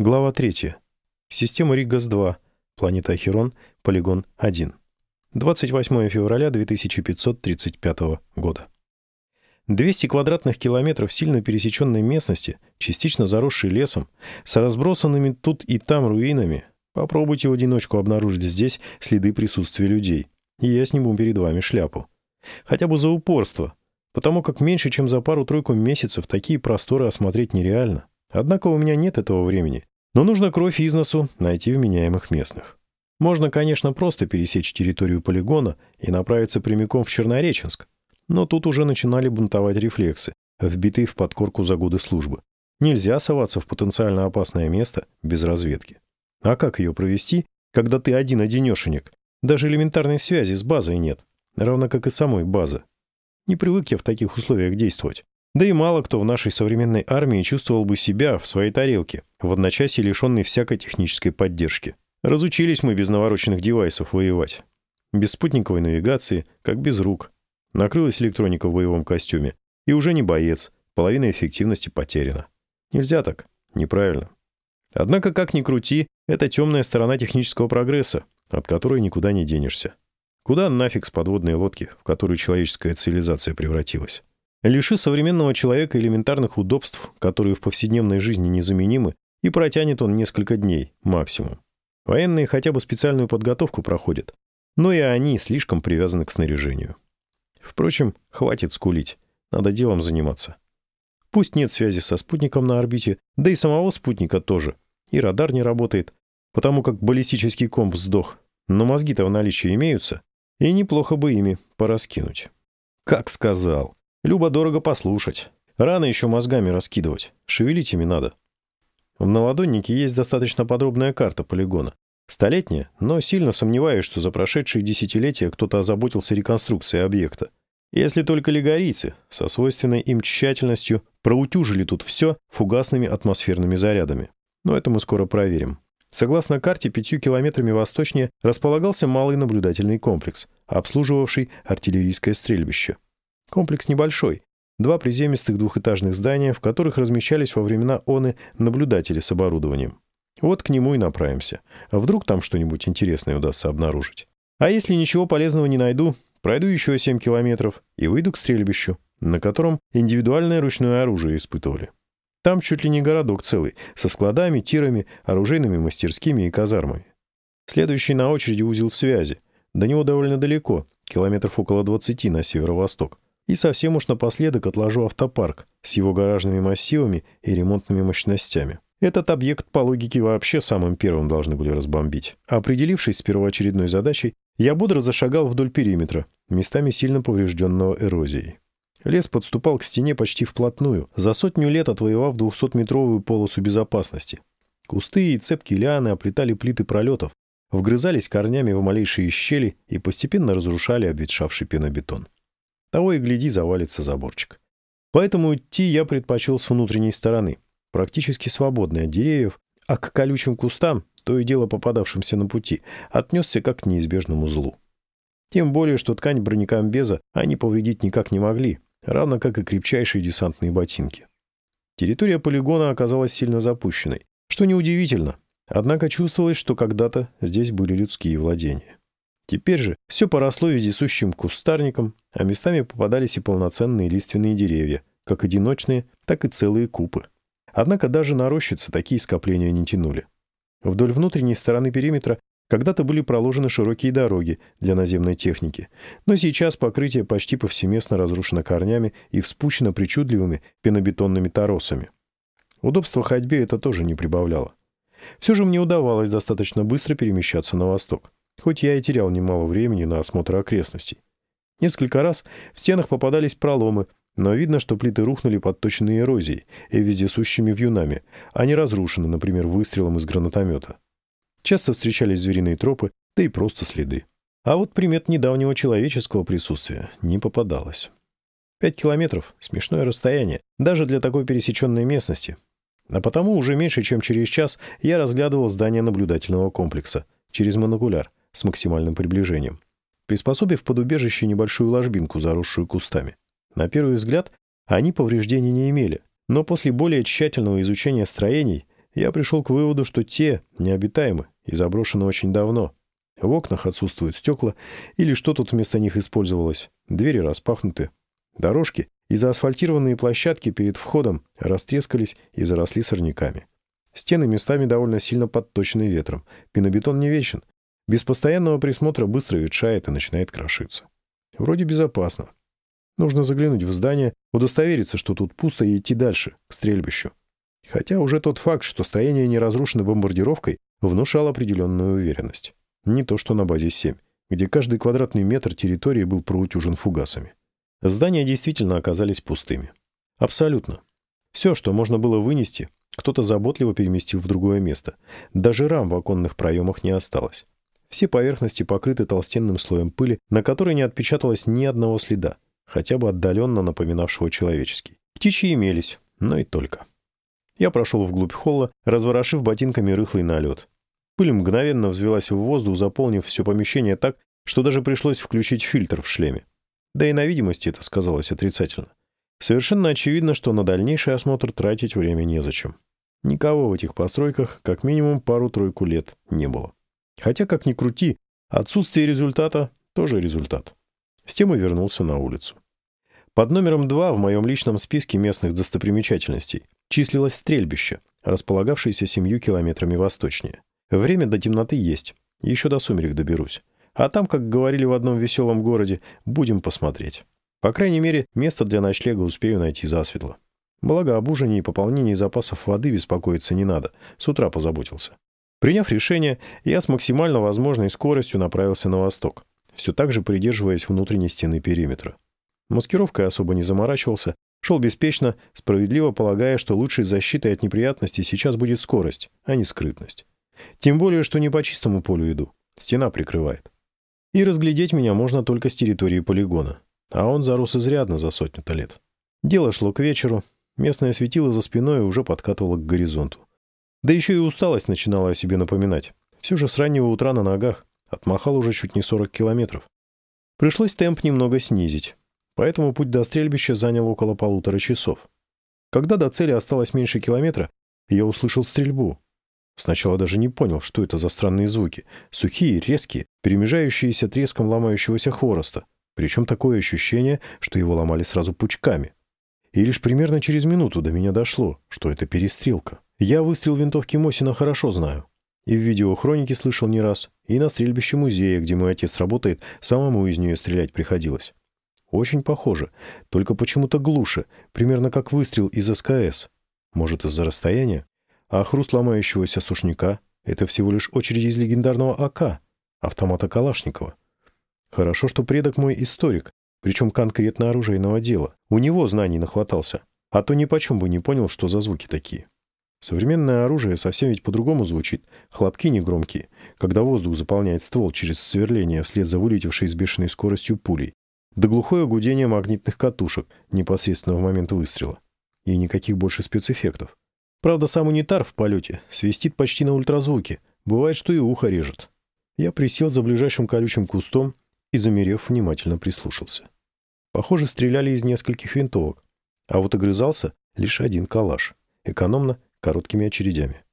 Глава 3. Система Ригас-2. Планета Ахерон. Полигон 1. 28 февраля 2535 года. 200 квадратных километров сильно пересеченной местности, частично заросшей лесом, с разбросанными тут и там руинами. Попробуйте в одиночку обнаружить здесь следы присутствия людей, и я сниму перед вами шляпу. Хотя бы за упорство, потому как меньше, чем за пару-тройку месяцев такие просторы осмотреть нереально. Однако у меня нет этого времени, но нужно кровь из носу найти вменяемых местных. Можно, конечно, просто пересечь территорию полигона и направиться прямиком в Чернореченск, но тут уже начинали бунтовать рефлексы, вбитые в подкорку за годы службы. Нельзя соваться в потенциально опасное место без разведки. А как ее провести, когда ты один-одинешенек? Даже элементарной связи с базой нет, равно как и самой базы. Не привык я в таких условиях действовать. Да и мало кто в нашей современной армии чувствовал бы себя в своей тарелке, в одночасье лишенной всякой технической поддержки. Разучились мы без навороченных девайсов воевать. Без спутниковой навигации, как без рук. Накрылась электроника в боевом костюме. И уже не боец, половина эффективности потеряна. Нельзя так, неправильно. Однако, как ни крути, это темная сторона технического прогресса, от которой никуда не денешься. Куда нафиг с подводной лодки, в которую человеческая цивилизация превратилась? Лиши современного человека элементарных удобств, которые в повседневной жизни незаменимы, и протянет он несколько дней, максимум. Военные хотя бы специальную подготовку проходят, но и они слишком привязаны к снаряжению. Впрочем, хватит скулить, надо делом заниматься. Пусть нет связи со спутником на орбите, да и самого спутника тоже, и радар не работает, потому как баллистический комп сдох, но мозги-то в наличии имеются, и неплохо бы ими пораскинуть. Как сказал. Люба дорого послушать. Рано еще мозгами раскидывать. Шевелить ими надо. В наладоннике есть достаточно подробная карта полигона. Столетняя, но сильно сомневаюсь, что за прошедшие десятилетия кто-то озаботился реконструкцией объекта. Если только лигорийцы со свойственной им тщательностью проутюжили тут все фугасными атмосферными зарядами. Но это мы скоро проверим. Согласно карте, пятью километрами восточнее располагался малый наблюдательный комплекс, обслуживавший артиллерийское стрельбище. Комплекс небольшой. Два приземистых двухэтажных здания, в которых размещались во времена ОНы наблюдатели с оборудованием. Вот к нему и направимся. А вдруг там что-нибудь интересное удастся обнаружить. А если ничего полезного не найду, пройду еще 7 километров и выйду к стрельбищу, на котором индивидуальное ручное оружие испытывали. Там чуть ли не городок целый, со складами, тирами, оружейными мастерскими и казармами. Следующий на очереди узел связи. До него довольно далеко, километров около 20 на северо-восток. И совсем уж напоследок отложу автопарк с его гаражными массивами и ремонтными мощностями. Этот объект по логике вообще самым первым должны были разбомбить. Определившись с первоочередной задачей, я бодро зашагал вдоль периметра, местами сильно поврежденного эрозией. Лес подступал к стене почти вплотную, за сотню лет отвоевав 200-метровую полосу безопасности. Кусты и цепки лианы оплетали плиты пролетов, вгрызались корнями в малейшие щели и постепенно разрушали обветшавший пенобетон. Того и гляди, завалится заборчик. Поэтому идти я предпочел с внутренней стороны, практически свободной от деревьев, а к колючим кустам, то и дело попадавшимся на пути, отнесся как к неизбежному злу. Тем более, что ткань бронекомбеза они повредить никак не могли, равно как и крепчайшие десантные ботинки. Территория полигона оказалась сильно запущенной, что неудивительно, однако чувствовалось, что когда-то здесь были людские владения. Теперь же все поросло вездесущим кустарником, а местами попадались и полноценные лиственные деревья, как одиночные, так и целые купы. Однако даже на рощице такие скопления не тянули. Вдоль внутренней стороны периметра когда-то были проложены широкие дороги для наземной техники, но сейчас покрытие почти повсеместно разрушено корнями и вспучено причудливыми пенобетонными торосами. Удобства ходьбе это тоже не прибавляло. Все же мне удавалось достаточно быстро перемещаться на восток хоть я и терял немало времени на осмотр окрестностей. Несколько раз в стенах попадались проломы, но видно, что плиты рухнули под точной эрозией и вездесущими вьюнами, а не разрушены, например, выстрелом из гранатомета. Часто встречались звериные тропы, да и просто следы. А вот примет недавнего человеческого присутствия не попадалось. Пять километров — смешное расстояние, даже для такой пересеченной местности. А потому уже меньше, чем через час я разглядывал здание наблюдательного комплекса через монокуляр, с максимальным приближением, приспособив под убежище небольшую ложбинку, заросшую кустами. На первый взгляд они повреждений не имели, но после более тщательного изучения строений я пришел к выводу, что те необитаемы и заброшены очень давно. В окнах отсутствуют стекла или что тут вместо них использовалось. Двери распахнуты. Дорожки и заасфальтированные площадки перед входом растрескались и заросли сорняками. Стены местами довольно сильно подточены ветром. Пенобетон не вечен. Без постоянного присмотра быстро ветшает и начинает крошиться. Вроде безопасно. Нужно заглянуть в здание, удостовериться, что тут пусто, и идти дальше, к стрельбищу. Хотя уже тот факт, что строение не разрушено бомбардировкой, внушал определенную уверенность. Не то что на базе 7, где каждый квадратный метр территории был проутюжен фугасами. Здания действительно оказались пустыми. Абсолютно. Все, что можно было вынести, кто-то заботливо переместил в другое место. Даже рам в оконных проемах не осталось. Все поверхности покрыты толстенным слоем пыли, на которой не отпечаталось ни одного следа, хотя бы отдаленно напоминавшего человеческий. Птичьи имелись, но и только. Я прошел вглубь холла, разворошив ботинками рыхлый налет. Пыль мгновенно взвелась в воздух, заполнив все помещение так, что даже пришлось включить фильтр в шлеме. Да и на видимости это сказалось отрицательно. Совершенно очевидно, что на дальнейший осмотр тратить время незачем. Никого в этих постройках как минимум пару-тройку лет не было. Хотя, как ни крути, отсутствие результата тоже результат. С тем и вернулся на улицу. Под номером 2 в моем личном списке местных достопримечательностей числилось стрельбище, располагавшееся семью километрами восточнее. Время до темноты есть, еще до сумерек доберусь. А там, как говорили в одном веселом городе, будем посмотреть. По крайней мере, место для ночлега успею найти засветло. Благо, об ужине и пополнении запасов воды беспокоиться не надо. С утра позаботился. Приняв решение, я с максимально возможной скоростью направился на восток, все так же придерживаясь внутренней стены периметра. Маскировкой особо не заморачивался, шел беспечно, справедливо полагая, что лучшей защитой от неприятностей сейчас будет скорость, а не скрытность. Тем более, что не по чистому полю иду. Стена прикрывает. И разглядеть меня можно только с территории полигона. А он зарос изрядно за сотню-то лет. Дело шло к вечеру. Местное светило за спиной уже подкатывало к горизонту. Да еще и усталость начинала о себе напоминать. Все же с раннего утра на ногах. Отмахал уже чуть не 40 километров. Пришлось темп немного снизить. Поэтому путь до стрельбища занял около полутора часов. Когда до цели осталось меньше километра, я услышал стрельбу. Сначала даже не понял, что это за странные звуки. Сухие, резкие, перемежающиеся треском ломающегося хвороста. Причем такое ощущение, что его ломали сразу пучками. И лишь примерно через минуту до меня дошло, что это перестрелка. Я выстрел винтовки Мосина хорошо знаю. И в видеохронике слышал не раз, и на стрельбище музея, где мой отец работает, самому из нее стрелять приходилось. Очень похоже, только почему-то глуше, примерно как выстрел из СКС. Может, из-за расстояния? А хруст ломающегося сушняка — это всего лишь очередь из легендарного АК, автомата Калашникова. Хорошо, что предок мой историк, причем конкретно оружейного дела. У него знаний нахватался. А то ни почем бы не понял, что за звуки такие. Современное оружие совсем ведь по-другому звучит. Хлопки негромкие, когда воздух заполняет ствол через сверление вслед за вылетевшей с бешеной скоростью пулей. Да глухое гудение магнитных катушек непосредственно в момент выстрела. И никаких больше спецэффектов. Правда, сам унитар в полете свистит почти на ультразвуке. Бывает, что и ухо режет. Я присел за ближайшим колючим кустом и, замерев, внимательно прислушался. Похоже, стреляли из нескольких винтовок. А вот огрызался лишь один калаш. Экономно, короткими очередями.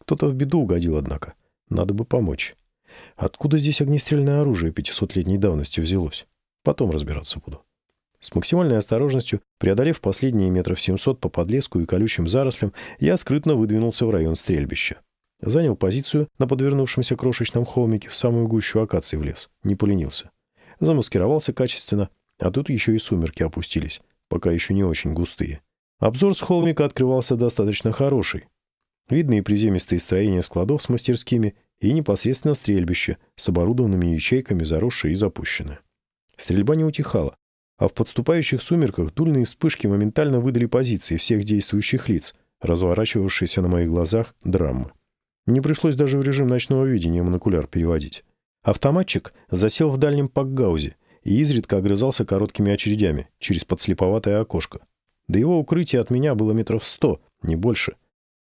Кто-то в беду угодил, однако. Надо бы помочь. Откуда здесь огнестрельное оружие 500-летней давности взялось? Потом разбираться буду. С максимальной осторожностью, преодолев последние метров 700 по подлеску и колючим зарослям, я скрытно выдвинулся в район стрельбища. Занял позицию на подвернувшемся крошечном холмике в самую гущу акации в лес. Не поленился. Замаскировался качественно, а тут еще и сумерки опустились, пока еще не очень густые. Обзор с холмика открывался достаточно хороший. Видны и приземистые строения складов с мастерскими, и непосредственно стрельбище с оборудованными ячейками, заросшее и запущенное. Стрельба не утихала. А в подступающих сумерках дульные вспышки моментально выдали позиции всех действующих лиц, разворачивавшиеся на моих глазах драмы. Не пришлось даже в режим ночного видения монокуляр переводить. Автоматчик засел в дальнем пакгаузе и изредка огрызался короткими очередями через подслеповатое окошко. До его укрытия от меня было метров сто, не больше.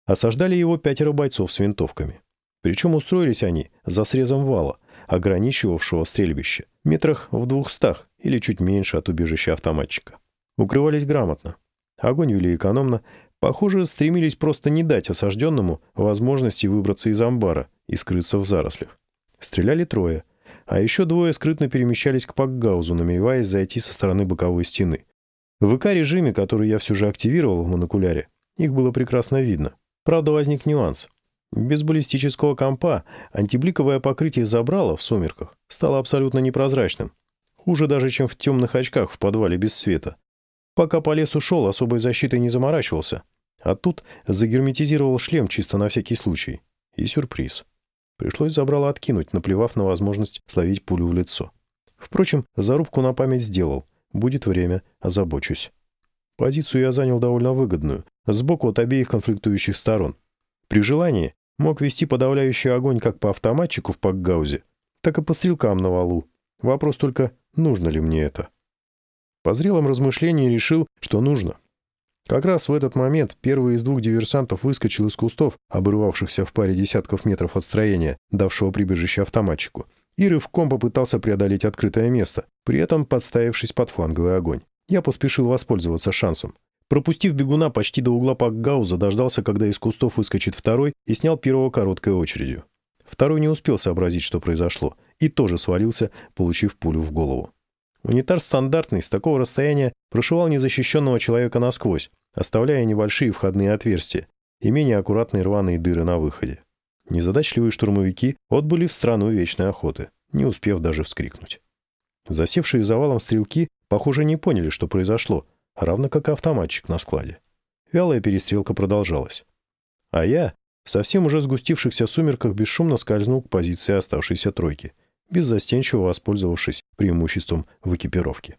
Осаждали его пятеро бойцов с винтовками. Причем устроились они за срезом вала, ограничивавшего стрельбище, метрах в двухстах или чуть меньше от убежища автоматчика. Укрывались грамотно. Огонь вели экономно, похоже, стремились просто не дать осажденному возможности выбраться из амбара и скрыться в зарослях. Стреляли трое, а еще двое скрытно перемещались к Пакгаузу, намереваясь зайти со стороны боковой стены. В ИК-режиме, который я все же активировал в монокуляре, их было прекрасно видно. Правда, возник нюанс. Без баллистического компа антибликовое покрытие забрала в сумерках стало абсолютно непрозрачным. Хуже даже, чем в темных очках в подвале без света. Пока по лесу шел, особой защитой не заморачивался. А тут загерметизировал шлем чисто на всякий случай. И сюрприз. Пришлось забрало откинуть, наплевав на возможность словить пулю в лицо. Впрочем, зарубку на память сделал. Будет время, озабочусь. Позицию я занял довольно выгодную, сбоку от обеих конфликтующих сторон. При желании мог вести подавляющий огонь как по автоматчику в Пакгаузе, так и по стрелкам на валу. Вопрос только, нужно ли мне это? По зрелом размышлении решил, что нужно. Как раз в этот момент первый из двух диверсантов выскочил из кустов, обрывавшихся в паре десятков метров от строения, давшего прибежище автоматчику, и рывком попытался преодолеть открытое место, при этом подставившись под фланговый огонь. Я поспешил воспользоваться шансом. Пропустив бегуна почти до угла Пакгауза, дождался, когда из кустов выскочит второй, и снял первого короткой очередью. Второй не успел сообразить, что произошло, и тоже свалился, получив пулю в голову. Унитар стандартный с такого расстояния прошивал незащищенного человека насквозь, оставляя небольшие входные отверстия и менее аккуратные рваные дыры на выходе. Незадачливые штурмовики отбыли в страну вечной охоты, не успев даже вскрикнуть. Засевшие завалом стрелки Похоже, не поняли, что произошло, равно как и автоматчик на складе. Вялая перестрелка продолжалась. А я, совсем уже сгустившихся сумерках, бесшумно скользнул к позиции оставшейся тройки, беззастенчиво воспользовавшись преимуществом в экипировке.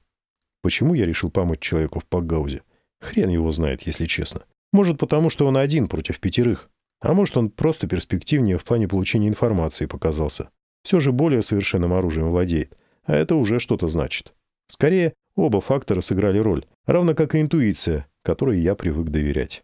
Почему я решил помочь человеку в Пакгаузе? Хрен его знает, если честно. Может, потому что он один против пятерых. А может, он просто перспективнее в плане получения информации показался. Все же более совершенным оружием владеет. А это уже что-то значит. Скорее, оба фактора сыграли роль, равно как и интуиция, которой я привык доверять.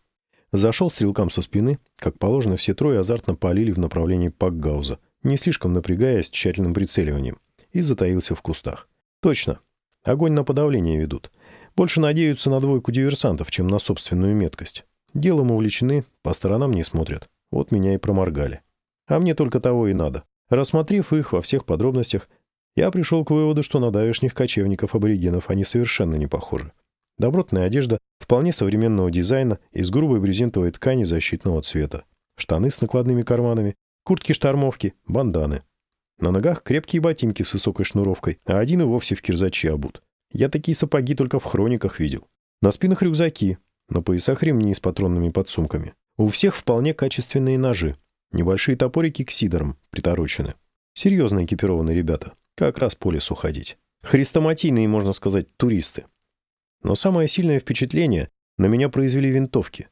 Зашел стрелкам со спины, как положено, все трое азартно полили в направлении Пакгауза, не слишком напрягаясь тщательным прицеливанием, и затаился в кустах. Точно. Огонь на подавление ведут. Больше надеются на двойку диверсантов, чем на собственную меткость. Делом увлечены, по сторонам не смотрят. Вот меня и проморгали. А мне только того и надо. Рассмотрев их во всех подробностях, я пришел к выводу, что на давешних кочевников-аборигенов они совершенно не похожи. Добротная одежда вполне современного дизайна из грубой брезентовой ткани защитного цвета. Штаны с накладными карманами, куртки-штормовки, банданы. На ногах крепкие ботинки с высокой шнуровкой, а один и вовсе в кирзачи обут. Я такие сапоги только в хрониках видел. На спинах рюкзаки, на поясах ремни с патронными подсумками. У всех вполне качественные ножи. Небольшие топорики к сидорам приторочены. Серьезно экипированные ребята. Как раз по лесу ходить. Хрестоматийные, можно сказать, туристы. Но самое сильное впечатление на меня произвели винтовки.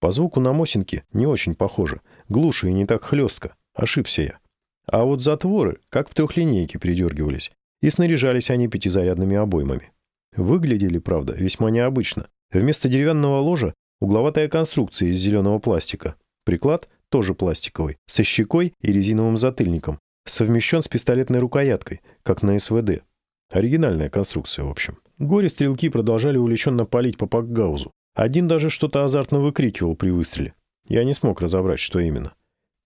По звуку на Мосинке не очень похоже. Глуше и не так хлестко. Ошибся я. А вот затворы, как в трехлинейке, придергивались. И снаряжались они пятизарядными обоймами. Выглядели, правда, весьма необычно. Вместо деревянного ложа угловатая конструкция из зеленого пластика. Приклад тоже пластиковый, со щекой и резиновым затыльником, совмещен с пистолетной рукояткой, как на СВД. Оригинальная конструкция, в общем. Горе-стрелки продолжали увлеченно палить по Пакгаузу. Один даже что-то азартно выкрикивал при выстреле. Я не смог разобрать, что именно.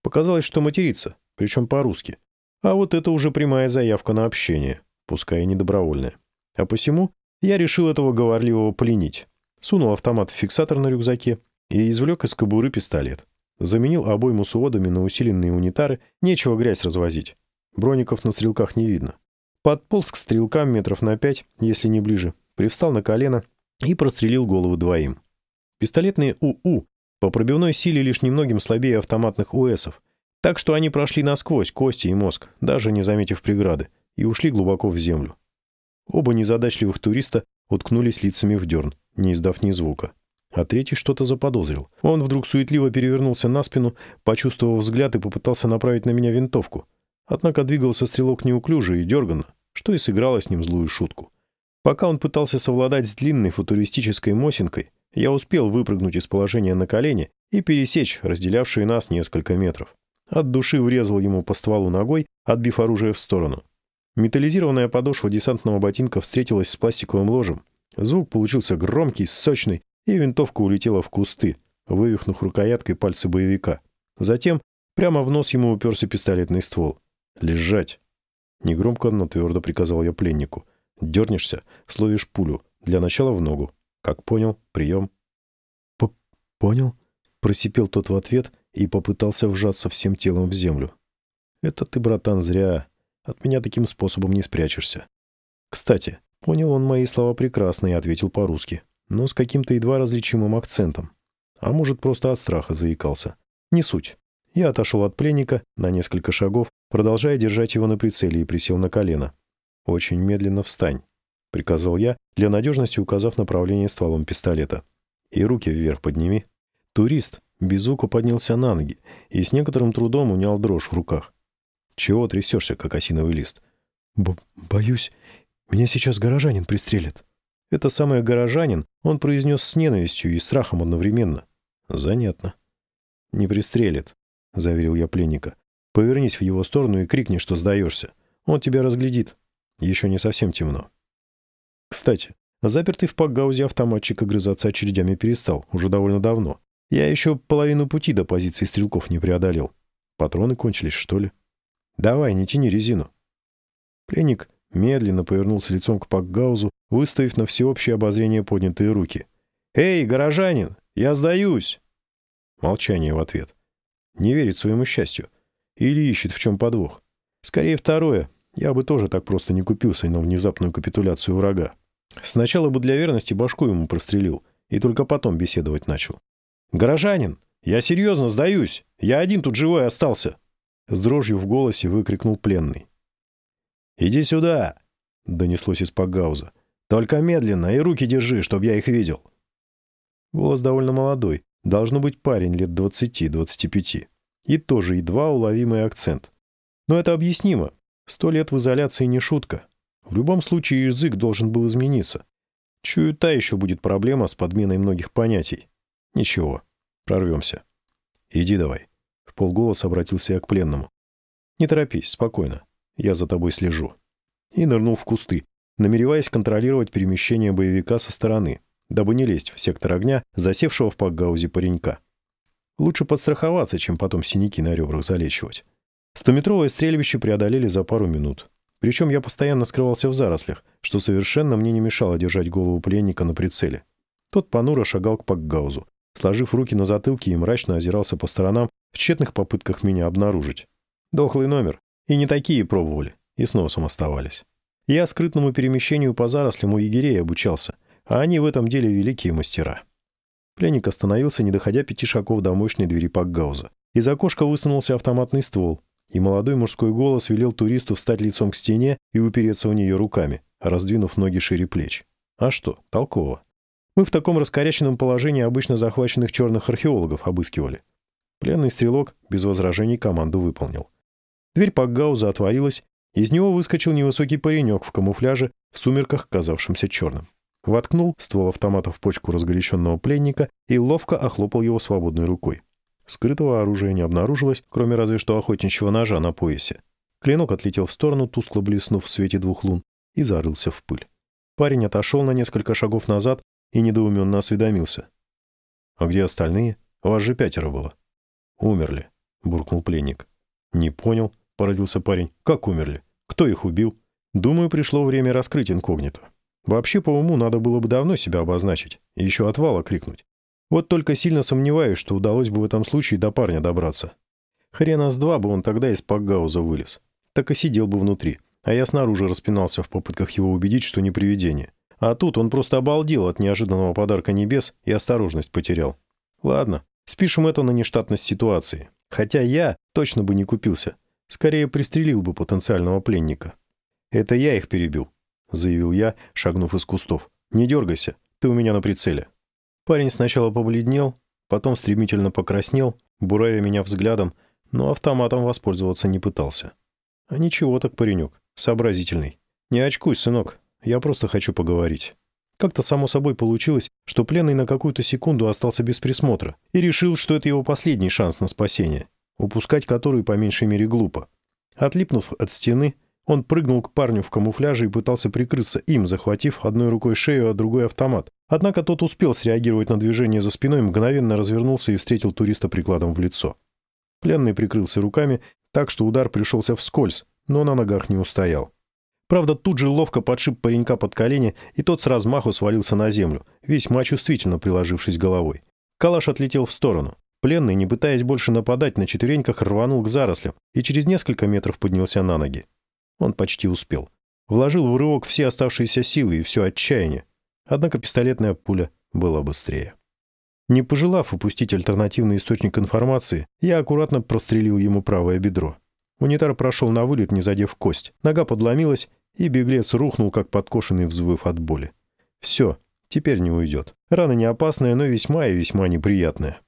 Показалось, что матерится, причем по-русски. А вот это уже прямая заявка на общение, пускай и недобровольная. А посему я решил этого говорливого пленить. Сунул автомат в фиксатор на рюкзаке и извлек из кобуры пистолет. Заменил обойму с уводами на усиленные унитары, нечего грязь развозить. Броников на стрелках не видно. Подполз к стрелкам метров на пять, если не ближе, привстал на колено и прострелил голову двоим. Пистолетные УУ по пробивной силе лишь немногим слабее автоматных УСов, так что они прошли насквозь кости и мозг, даже не заметив преграды, и ушли глубоко в землю. Оба незадачливых туриста уткнулись лицами в дерн, не издав ни звука. А третий что-то заподозрил. Он вдруг суетливо перевернулся на спину, почувствовав взгляд и попытался направить на меня винтовку. Однако двигался стрелок неуклюже и дерганно, что и сыграло с ним злую шутку. Пока он пытался совладать с длинной футуристической мосинкой, я успел выпрыгнуть из положения на колени и пересечь разделявшие нас несколько метров. От души врезал ему по стволу ногой, отбив оружие в сторону. Металлизированная подошва десантного ботинка встретилась с пластиковым ложем. Звук получился громкий, сочный, и винтовка улетела в кусты, вывихнув рукояткой пальцы боевика. Затем прямо в нос ему уперся пистолетный ствол. «Лежать!» Негромко, но твердо приказал я пленнику. «Дернешься, словишь пулю. Для начала в ногу. Как понял? Прием». П «Понял?» Просипел тот в ответ и попытался вжаться всем телом в землю. «Это ты, братан, зря. От меня таким способом не спрячешься». Кстати, понял он мои слова прекрасно и ответил по-русски, но с каким-то едва различимым акцентом. А может, просто от страха заикался. Не суть. Я отошел от пленника на несколько шагов, продолжая держать его на прицеле и присел на колено. «Очень медленно встань», — приказал я, для надежности указав направление стволом пистолета. «И руки вверх подними». Турист без звука поднялся на ноги и с некоторым трудом унял дрожь в руках. «Чего трясешься, как осиновый лист?» Б «Боюсь, меня сейчас горожанин пристрелит». Это самое горожанин он произнес с ненавистью и страхом одновременно. Занятно. «Не пристрелит», — заверил я пленника. «Повернись в его сторону и крикни, что сдаешься. Он тебя разглядит. Еще не совсем темно». Кстати, запертый в пакгаузе автоматчик огрызаться очередями перестал, уже довольно давно. Я еще половину пути до позиции стрелков не преодолел. Патроны кончились, что ли? Давай, не тяни резину. Пленник медленно повернулся лицом к Пакгаузу, выставив на всеобщее обозрение поднятые руки. «Эй, горожанин, я сдаюсь!» Молчание в ответ. Не верит своему счастью. Или ищет, в чем подвох. Скорее второе. Я бы тоже так просто не купился на внезапную капитуляцию врага. Сначала бы для верности башку ему прострелил, и только потом беседовать начал. «Горожанин, я серьезно сдаюсь! Я один тут живой остался!» С дрожью в голосе выкрикнул пленный. «Иди сюда!» — донеслось из Пагауза. «Только медленно и руки держи, чтобы я их видел!» Голос довольно молодой. Должно быть парень лет 20-25. И тоже едва уловимый акцент. Но это объяснимо. Сто лет в изоляции не шутка. В любом случае язык должен был измениться. Чую, та еще будет проблема с подменой многих понятий. «Ничего, прорвемся. Иди давай». В полголоса обратился я к пленному. «Не торопись, спокойно. Я за тобой слежу». И нырнул в кусты, намереваясь контролировать перемещение боевика со стороны, дабы не лезть в сектор огня, засевшего в пакгаузе паренька. Лучше подстраховаться, чем потом синяки на ребрах залечивать. Стометровое стрельбище преодолели за пару минут. Причем я постоянно скрывался в зарослях, что совершенно мне не мешало держать голову пленника на прицеле. Тот понуро шагал к пакгаузу, сложив руки на затылке и мрачно озирался по сторонам в тщетных попытках меня обнаружить. Дохлый номер. И не такие пробовали, и с носом оставались. Я скрытному перемещению по зарослям у егерей обучался, а они в этом деле великие мастера. Пленник остановился, не доходя пяти шагов до мощной двери Пакгауза. Из окошка высунулся автоматный ствол, и молодой мужской голос велел туристу встать лицом к стене и упереться в нее руками, раздвинув ноги шире плеч. А что, толково. Мы в таком раскоряченном положении обычно захваченных черных археологов обыскивали. Пленный стрелок без возражений команду выполнил. Дверь Пакгауза отворилась, из него выскочил невысокий паренек в камуфляже, в сумерках, казавшемся черным. Воткнул ствол автомата в почку разгоряченного пленника и ловко охлопал его свободной рукой. Скрытого оружия не обнаружилось, кроме разве что охотничьего ножа на поясе. Клинок отлетел в сторону, тускло блеснув в свете двух лун, и зарылся в пыль. Парень отошел на несколько шагов назад и недоуменно осведомился. «А где остальные? Вас же пятеро было». «Умерли», — буркнул пленник. «Не понял», — поразился парень. «Как умерли? Кто их убил?» «Думаю, пришло время раскрыть инкогнито. Вообще, по уму, надо было бы давно себя обозначить и еще отвала крикнуть. Вот только сильно сомневаюсь, что удалось бы в этом случае до парня добраться. Хрена с два бы он тогда из пакгауза вылез. Так и сидел бы внутри, а я снаружи распинался в попытках его убедить, что не привидение. А тут он просто обалдел от неожиданного подарка небес и осторожность потерял. Ладно, спишем это на нештатность ситуации. Хотя я точно бы не купился. Скорее пристрелил бы потенциального пленника. «Это я их перебил», — заявил я, шагнув из кустов. «Не дергайся, ты у меня на прицеле». Парень сначала побледнел, потом стремительно покраснел, буравя меня взглядом, но автоматом воспользоваться не пытался. А ничего так паренек, сообразительный. Не очкуй, сынок, я просто хочу поговорить. Как-то само собой получилось, что пленный на какую-то секунду остался без присмотра и решил, что это его последний шанс на спасение, упускать который по меньшей мере глупо. Отлипнув от стены, Он прыгнул к парню в камуфляже и пытался прикрыться им, захватив одной рукой шею, а другой автомат. Однако тот успел среагировать на движение за спиной, мгновенно развернулся и встретил туриста прикладом в лицо. Пленный прикрылся руками, так что удар пришелся вскользь, но на ногах не устоял. Правда, тут же ловко подшип паренька под колени, и тот с размаху свалился на землю, весьма чувствительно приложившись головой. Калаш отлетел в сторону. Пленный, не пытаясь больше нападать, на четвереньках рванул к зарослям и через несколько метров поднялся на ноги. Он почти успел. Вложил в рывок все оставшиеся силы и все отчаяние. Однако пистолетная пуля была быстрее. Не пожелав упустить альтернативный источник информации, я аккуратно прострелил ему правое бедро. Унитар прошел на вылет, не задев кость. Нога подломилась, и беглец рухнул, как подкошенный, взвыв от боли. Все, теперь не уйдет. Рана не опасная, но весьма и весьма неприятная.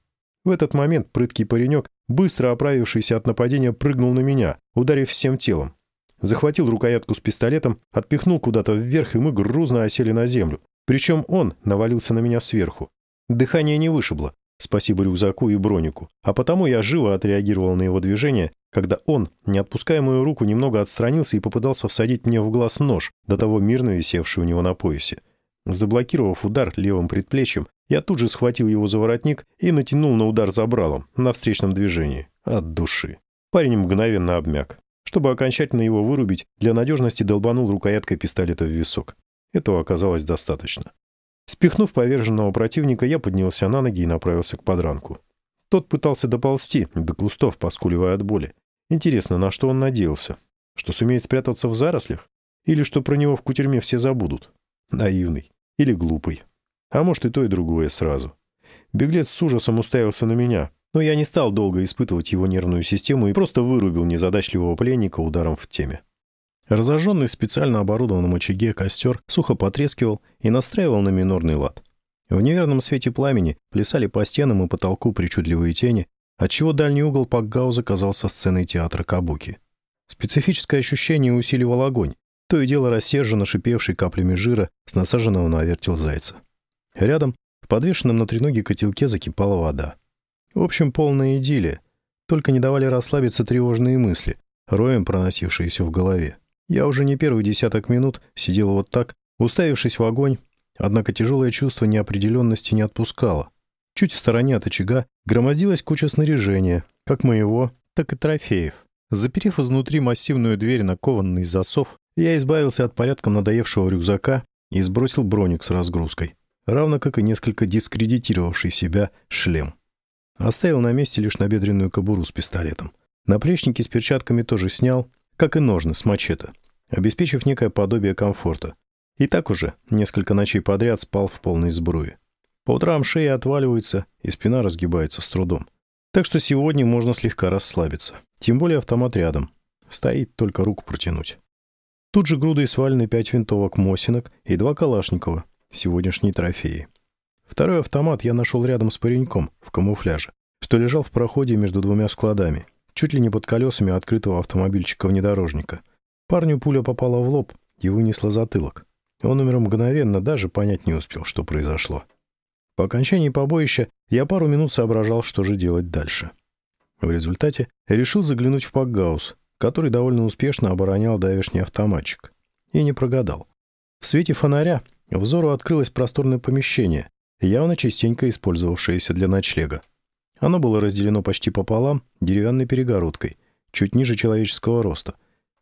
В этот момент прыткий паренек, быстро оправившийся от нападения, прыгнул на меня, ударив всем телом. Захватил рукоятку с пистолетом, отпихнул куда-то вверх, и мы грузно осели на землю. Причем он навалился на меня сверху. Дыхание не вышибло, спасибо рюкзаку и бронику, а потому я живо отреагировал на его движение, когда он, не отпуская мою руку, немного отстранился и попытался всадить мне в глаз нож, до того мирно висевший у него на поясе. Заблокировав удар левым предплечьем, я тут же схватил его за воротник и натянул на удар забралом, на встречном движении. От души. Парень мгновенно обмяк. Чтобы окончательно его вырубить, для надежности долбанул рукояткой пистолета в висок. Этого оказалось достаточно. Спихнув поверженного противника, я поднялся на ноги и направился к подранку. Тот пытался доползти до кустов, поскуливая от боли. Интересно, на что он надеялся? Что сумеет спрятаться в зарослях? Или что про него в кутерьме все забудут? Наивный. Или глупый. А может и то, и другое сразу. Беглец с ужасом уставился на меня, но я не стал долго испытывать его нервную систему и просто вырубил незадачливого пленника ударом в теме. Разожженный в специально оборудованном очаге костер сухо потрескивал и настраивал на минорный лад. В неверном свете пламени плясали по стенам и потолку причудливые тени, отчего дальний угол Пакгауза казался сценой театра Кабуки. Специфическое ощущение усиливал огонь, то и дело рассерженно шипевший каплями жира с насаженного на вертел зайца. Рядом, в подвешенном на треноге котелке, закипала вода. В общем, полная идиллия. Только не давали расслабиться тревожные мысли, роем проносившиеся в голове. Я уже не первый десяток минут сидел вот так, уставившись в огонь, однако тяжелое чувство неопределенности не отпускало. Чуть в стороне от очага громоздилась куча снаряжения, как моего, так и трофеев. Заперев изнутри массивную дверь на кованный засов, я избавился от порядком надоевшего рюкзака и сбросил броник с разгрузкой, равно как и несколько дискредитировавший себя шлем. Оставил на месте лишь набедренную кобуру с пистолетом. Наплечники с перчатками тоже снял, как и ножны с мачете, обеспечив некое подобие комфорта. И так уже несколько ночей подряд спал в полной сбруе. По утрам шея отваливается, и спина разгибается с трудом. Так что сегодня можно слегка расслабиться. Тем более автомат рядом. Стоит только руку протянуть. Тут же грудой свалены пять винтовок Мосинок и два Калашникова, сегодняшние трофеи. Второй автомат я нашел рядом с пареньком в камуфляже, что лежал в проходе между двумя складами чуть ли не под колесами открытого автомобильчика-внедорожника. Парню пуля попала в лоб и вынесла затылок. Он умер мгновенно, даже понять не успел, что произошло. По окончании побоища я пару минут соображал, что же делать дальше. В результате решил заглянуть в Пакгаус, который довольно успешно оборонял давешний автоматчик. И не прогадал. В свете фонаря взору открылось просторное помещение, явно частенько использовавшееся для ночлега. Оно было разделено почти пополам деревянной перегородкой, чуть ниже человеческого роста.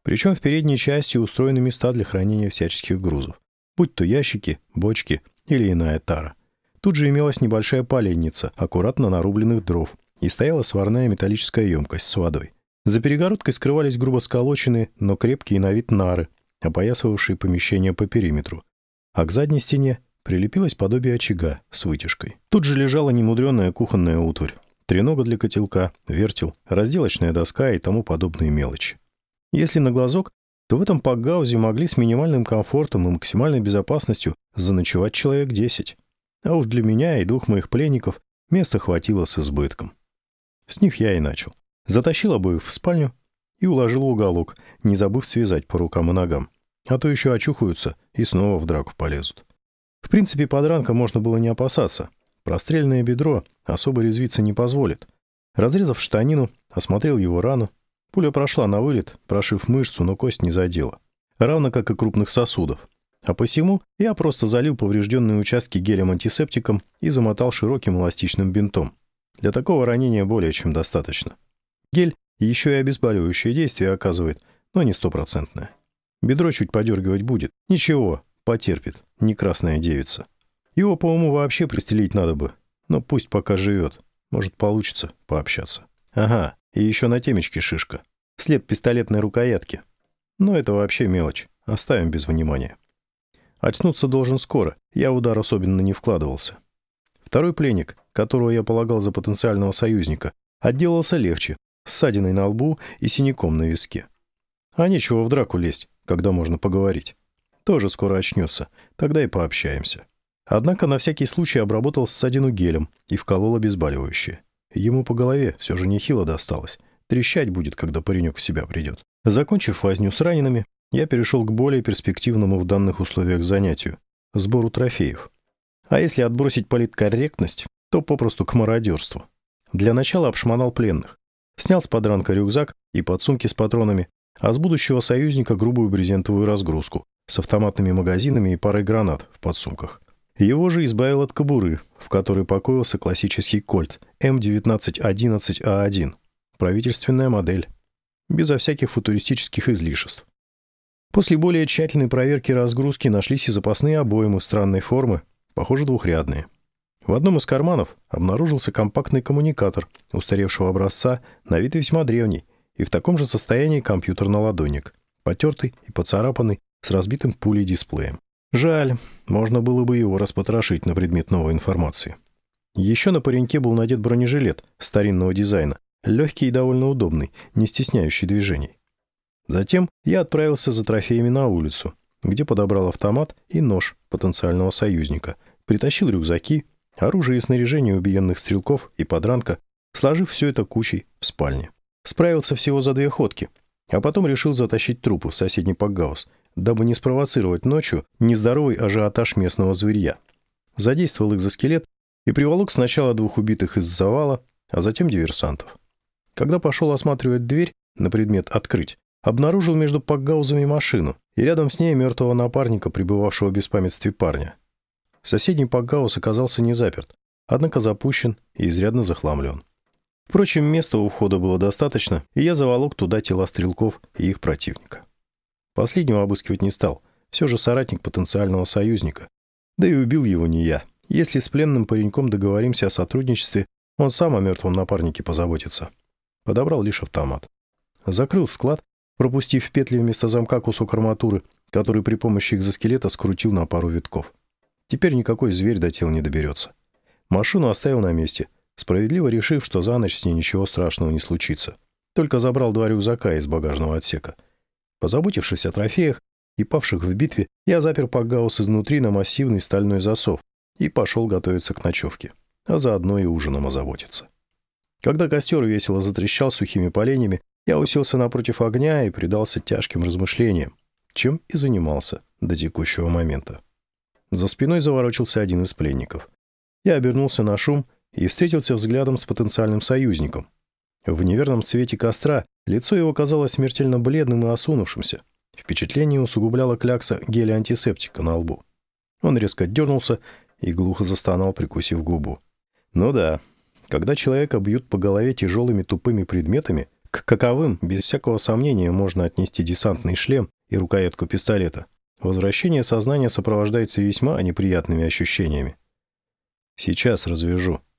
Причем в передней части устроены места для хранения всяческих грузов, будь то ящики, бочки или иная тара. Тут же имелась небольшая поленница, аккуратно нарубленных дров, и стояла сварная металлическая емкость с водой. За перегородкой скрывались грубо сколоченные, но крепкие на вид нары, опоясывавшие помещение по периметру. А к задней стене прилепилось подобие очага с вытяжкой. Тут же лежала немудренная кухонная утварь. Тренога для котелка, вертел, разделочная доска и тому подобные мелочи. Если на глазок, то в этом пакгаузе могли с минимальным комфортом и максимальной безопасностью заночевать человек 10. А уж для меня и двух моих пленников места хватило с избытком. С них я и начал. Затащил обоих в спальню и уложил в уголок, не забыв связать по рукам и ногам. А то еще очухаются и снова в драку полезут. В принципе, подранка можно было не опасаться. Прострельное бедро особо резвиться не позволит. Разрезав штанину, осмотрел его рану. Пуля прошла на вылет, прошив мышцу, но кость не задела. Равно как и крупных сосудов. А посему я просто залил поврежденные участки гелем-антисептиком и замотал широким эластичным бинтом. Для такого ранения более чем достаточно. Гель еще и обезболивающее действие оказывает, но не стопроцентное. Бедро чуть подергивать будет. Ничего, потерпит, не красная девица. Его, по-моему, вообще пристрелить надо бы. Но пусть пока живет. Может, получится пообщаться. Ага, и еще на темечке шишка. След пистолетной рукоятки. Но это вообще мелочь. Оставим без внимания. Очнуться должен скоро. Я удар особенно не вкладывался. Второй пленник, которого я полагал за потенциального союзника, отделался легче, с ссадиной на лбу и синяком на виске. А нечего в драку лезть, когда можно поговорить. Тоже скоро очнется, тогда и пообщаемся. Однако на всякий случай обработал ссадину гелем и вколол обезболивающее. Ему по голове все же нехило досталось. Трещать будет, когда паренек в себя придет. Закончив возню с ранеными, я перешел к более перспективному в данных условиях занятию – сбору трофеев. А если отбросить политкорректность, то попросту к мародерству. Для начала обшмонал пленных. Снял с подранка рюкзак и подсумки с патронами, а с будущего союзника грубую брезентовую разгрузку с автоматными магазинами и парой гранат в подсумках. Его же избавил от кобуры, в которой покоился классический кольт М1911А1, правительственная модель, безо всяких футуристических излишеств. После более тщательной проверки разгрузки нашлись и запасные обоймы странной формы, похоже, двухрядные. В одном из карманов обнаружился компактный коммуникатор устаревшего образца, на вид весьма древний, и в таком же состоянии компьютер-наладонник, потертый и поцарапанный, с разбитым пулей дисплеем. Жаль, можно было бы его распотрошить на предмет новой информации. Еще на пареньке был надет бронежилет старинного дизайна, легкий и довольно удобный, не стесняющий движений. Затем я отправился за трофеями на улицу, где подобрал автомат и нож потенциального союзника, притащил рюкзаки, оружие и снаряжение убиенных стрелков и подранка, сложив все это кучей в спальне. Справился всего за две ходки, а потом решил затащить трупы в соседний пакгаус – дабы не спровоцировать ночью нездоровый ажиотаж местного зверья. Задействовал экзоскелет и приволок сначала двух убитых из завала, а затем диверсантов. Когда пошел осматривать дверь на предмет «открыть», обнаружил между пакгаузами машину и рядом с ней мертвого напарника, пребывавшего в беспамятстве парня. Соседний пакгауз оказался не заперт, однако запущен и изрядно захламлен. Впрочем, места у входа было достаточно, и я заволок туда тела стрелков и их противника. Последнего обыскивать не стал. Все же соратник потенциального союзника. Да и убил его не я. Если с пленным пареньком договоримся о сотрудничестве, он сам о мертвом напарнике позаботится. Подобрал лишь автомат. Закрыл склад, пропустив в петли вместо замка кусок арматуры, который при помощи экзоскелета скрутил на пару витков. Теперь никакой зверь до тела не доберется. Машину оставил на месте, справедливо решив, что за ночь с ней ничего страшного не случится. Только забрал два рюкзака из багажного отсека — Позаботившись о трофеях и павших в битве, я запер Пагаус изнутри на массивный стальной засов и пошел готовиться к ночевке, а заодно и ужином озаботиться. Когда костер весело затрещал сухими поленьями, я уселся напротив огня и предался тяжким размышлениям, чем и занимался до текущего момента. За спиной заворочился один из пленников. Я обернулся на шум и встретился взглядом с потенциальным союзником, в неверном свете костра лицо его казалось смертельно бледным и осунувшимся. Впечатление усугубляла клякса геля-антисептика на лбу. Он резко дернулся и глухо застонал, прикусив губу. Ну да, когда человека бьют по голове тяжелыми тупыми предметами, к каковым, без всякого сомнения, можно отнести десантный шлем и рукоятку пистолета, возвращение сознания сопровождается весьма неприятными ощущениями. «Сейчас развяжу», —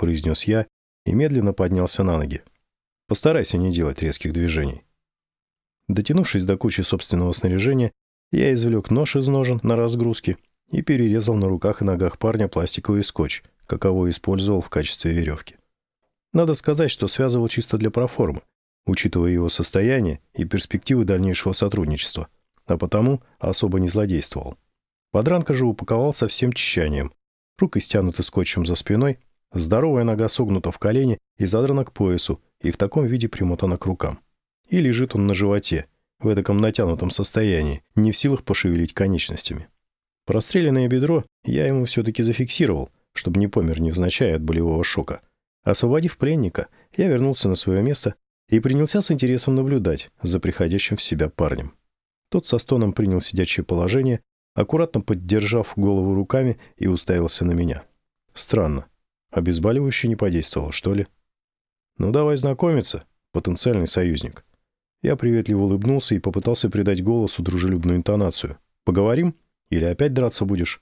произнес я и медленно поднялся на ноги. Постарайся не делать резких движений. Дотянувшись до кучи собственного снаряжения, я извлек нож из ножен на разгрузке и перерезал на руках и ногах парня пластиковый скотч, каково использовал в качестве веревки. Надо сказать, что связывал чисто для проформы, учитывая его состояние и перспективы дальнейшего сотрудничества, а потому особо не злодействовал. Подранка же упаковал со всем тщанием. Руки стянуты скотчем за спиной, Здоровая нога согнута в колени и задрана к поясу, и в таком виде примотана к рукам. И лежит он на животе, в эдаком натянутом состоянии, не в силах пошевелить конечностями. Простреленное бедро я ему все-таки зафиксировал, чтобы не помер невзначай от болевого шока. Освободив пленника, я вернулся на свое место и принялся с интересом наблюдать за приходящим в себя парнем. Тот со стоном принял сидячее положение, аккуратно поддержав голову руками и уставился на меня. Странно. Обезболивающее не подействовало, что ли? «Ну, давай знакомиться, потенциальный союзник». Я приветливо улыбнулся и попытался придать голосу дружелюбную интонацию. «Поговорим? Или опять драться будешь?»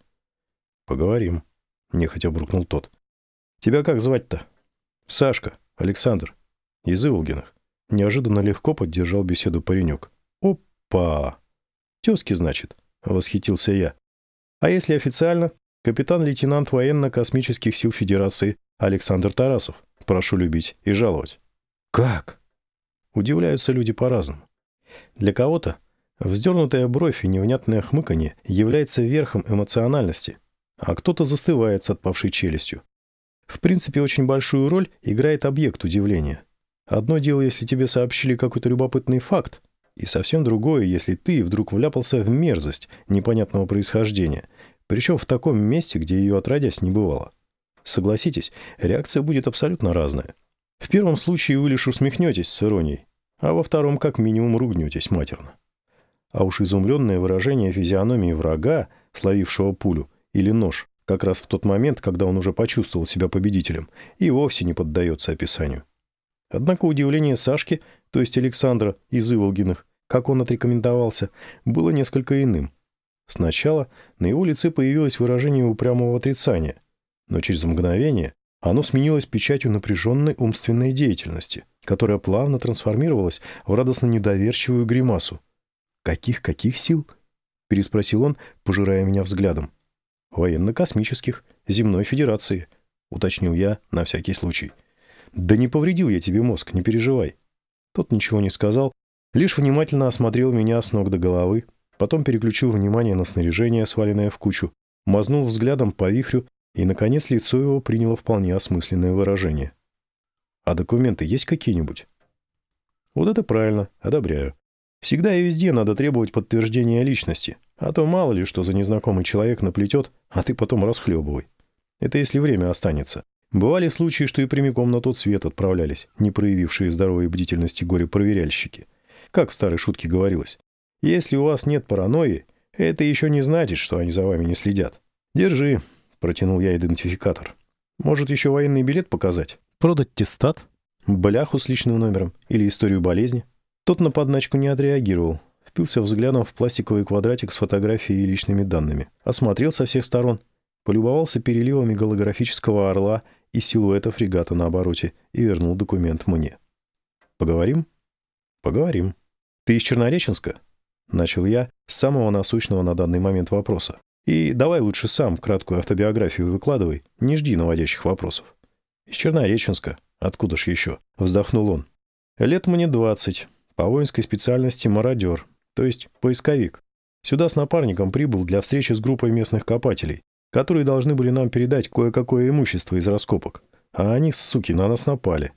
«Поговорим», — нехотя брукнул тот. «Тебя как звать-то?» «Сашка, Александр, из Иволгиных». Неожиданно легко поддержал беседу паренек. «Опа! Тезки, значит?» — восхитился я. «А если официально? Капитан-лейтенант военно-космических сил Федерации Александр Тарасов. Прошу любить и жаловать». «Как?» Удивляются люди по-разному. Для кого-то вздернутая бровь и невнятное хмыканье является верхом эмоциональности, а кто-то застывает с отпавшей челюстью. В принципе, очень большую роль играет объект удивления. Одно дело, если тебе сообщили какой-то любопытный факт, и совсем другое, если ты вдруг вляпался в мерзость непонятного происхождения, причем в таком месте, где ее отродясь не бывало. Согласитесь, реакция будет абсолютно разная. В первом случае вы лишь усмехнетесь с иронией, а во втором как минимум ругнетесь матерно. А уж изумленное выражение физиономии врага, словившего пулю, или нож, как раз в тот момент, когда он уже почувствовал себя победителем, и вовсе не поддается описанию. Однако удивление Сашки, то есть Александра из Иволгиных, как он отрекомендовался, было несколько иным. Сначала на его лице появилось выражение упрямого отрицания, но через мгновение оно сменилось печатью напряженной умственной деятельности, которая плавно трансформировалась в радостно недоверчивую гримасу. «Каких-каких сил?» — переспросил он, пожирая меня взглядом. «Военно-космических, земной федерации», — уточнил я на всякий случай. «Да не повредил я тебе мозг, не переживай». Тот ничего не сказал, лишь внимательно осмотрел меня с ног до головы, потом переключил внимание на снаряжение, сваленное в кучу, мазнул взглядом по вихрю, и, наконец, лицо его приняло вполне осмысленное выражение. «А документы есть какие-нибудь?» «Вот это правильно, одобряю. Всегда и везде надо требовать подтверждения личности, а то мало ли что за незнакомый человек наплетет, а ты потом расхлебывай. Это если время останется. Бывали случаи, что и прямиком на тот свет отправлялись, не проявившие здоровой бдительности горе-проверяльщики. Как в старой шутке говорилось, если у вас нет паранойи, это еще не значит, что они за вами не следят. Держи, протянул я идентификатор. Может, еще военный билет показать? Продать тестат? Бляху с личным номером? Или историю болезни? Тот на подначку не отреагировал. Впился взглядом в пластиковый квадратик с фотографией и личными данными. Осмотрел со всех сторон. Полюбовался переливами голографического орла и силуэта фрегата на обороте и вернул документ мне. «Поговорим?» «Поговорим». «Ты из Чернореченска?» Начал я с самого насущного на данный момент вопроса. «И давай лучше сам краткую автобиографию выкладывай, не жди наводящих вопросов». «Из Чернореченска. Откуда ж еще?» Вздохнул он. «Лет мне двадцать. По воинской специальности мародер, то есть поисковик. Сюда с напарником прибыл для встречи с группой местных копателей, которые должны были нам передать кое-какое имущество из раскопок. А они, суки, на нас напали.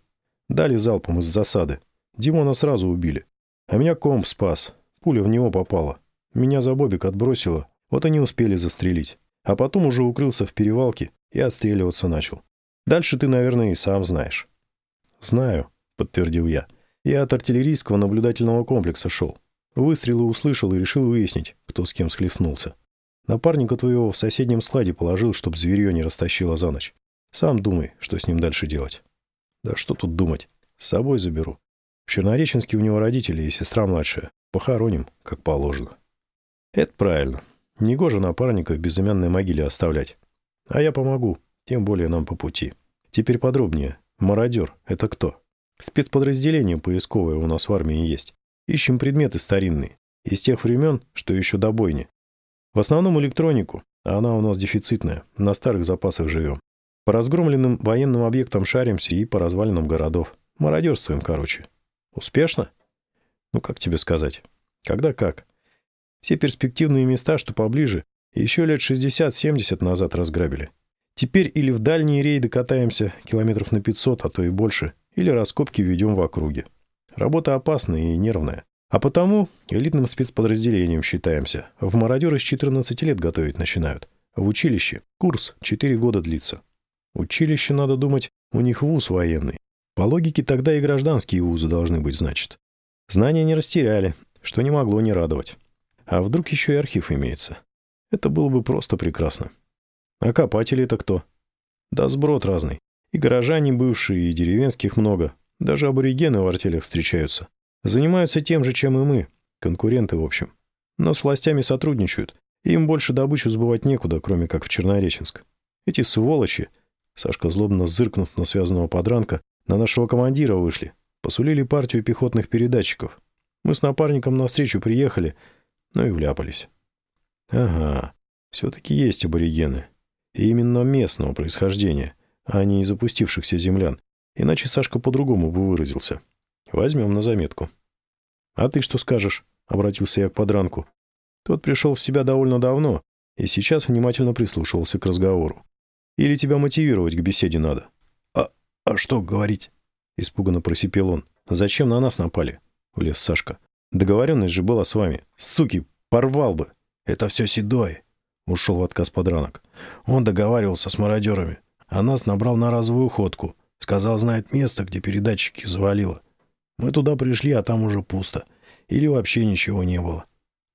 Дали залпом из засады. Димона сразу убили. А меня комп спас. Пуля в него попала. Меня за бобик отбросило. Вот они успели застрелить. А потом уже укрылся в перевалке и отстреливаться начал. Дальше ты, наверное, и сам знаешь. «Знаю», — подтвердил я. Я от артиллерийского наблюдательного комплекса шел. Выстрелы услышал и решил выяснить, кто с кем схлестнулся. Напарника твоего в соседнем складе положил, чтоб зверье не растащило за ночь. Сам думай, что с ним дальше делать. Да что тут думать? С собой заберу. В Чернореченске у него родители и сестра младшая. Похороним, как положено. Это правильно. Негоже напарника в безымянной могиле оставлять. А я помогу, тем более нам по пути. Теперь подробнее. Мародер — это кто? Спецподразделение поисковое у нас в армии есть. Ищем предметы старинные, из тех времен, что еще до бойни. В основном электронику, а она у нас дефицитная, на старых запасах живем. По разгромленным военным объектам шаримся и по развалинам городов. Мародерствуем, короче. Успешно? Ну, как тебе сказать? Когда как? Все перспективные места, что поближе, еще лет 60-70 назад разграбили. Теперь или в дальние рейды катаемся километров на 500, а то и больше, или раскопки ведем в округе. Работа опасная и нервная. А потому элитным спецподразделением считаемся. В мародеры с 14 лет готовить начинают. В училище курс 4 года длится. Училище, надо думать, у них вуз военный. По логике тогда и гражданские вузы должны быть, значит. Знания не растеряли, что не могло не радовать. А вдруг еще и архив имеется? Это было бы просто прекрасно. А копатели это кто? Да сброд разный. И горожане бывшие, и деревенских много. Даже аборигены в артелях встречаются. Занимаются тем же, чем и мы. Конкуренты, в общем. Но с властями сотрудничают. Им больше добычу сбывать некуда, кроме как в Чернореченск. Эти сволочи, Сашка злобно зыркнув на связанного подранка, на нашего командира вышли. Посулили партию пехотных передатчиков. Мы с напарником навстречу приехали, но и вляпались. Ага, все-таки есть аборигены. И именно местного происхождения, а не из запустившихся землян. Иначе Сашка по-другому бы выразился. Возьмем на заметку. «А ты что скажешь?» — обратился я к подранку. Тот пришел в себя довольно давно и сейчас внимательно прислушивался к разговору. «Или тебя мотивировать к беседе надо?» «А, что говорить?» — испуганно просипел он. «Зачем на нас напали?» — влез Сашка. «Договоренность же была с вами. Суки, порвал бы!» «Это все Седой!» — ушел в отказ подранок. «Он договаривался с мародерами, а нас набрал на разовую ходку. Сказал, знает место, где передатчики завалило. Мы туда пришли, а там уже пусто. Или вообще ничего не было.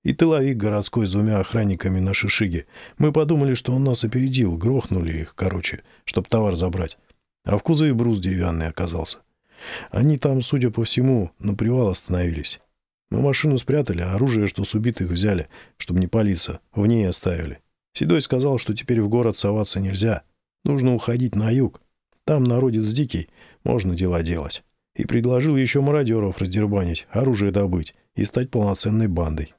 И тыловик городской с двумя охранниками на шишиге. Мы подумали, что он нас опередил, грохнули их, короче, чтоб товар забрать. А в кузове брус деревянный оказался. Они там, судя по всему, на привал остановились. Мы машину спрятали, а оружие, что с убитых взяли, чтобы не палиться, в ней оставили. Седой сказал, что теперь в город соваться нельзя. Нужно уходить на юг. Там народец дикий, можно дела делать и предложил еще мародеров раздербанить, оружие добыть и стать полноценной бандой.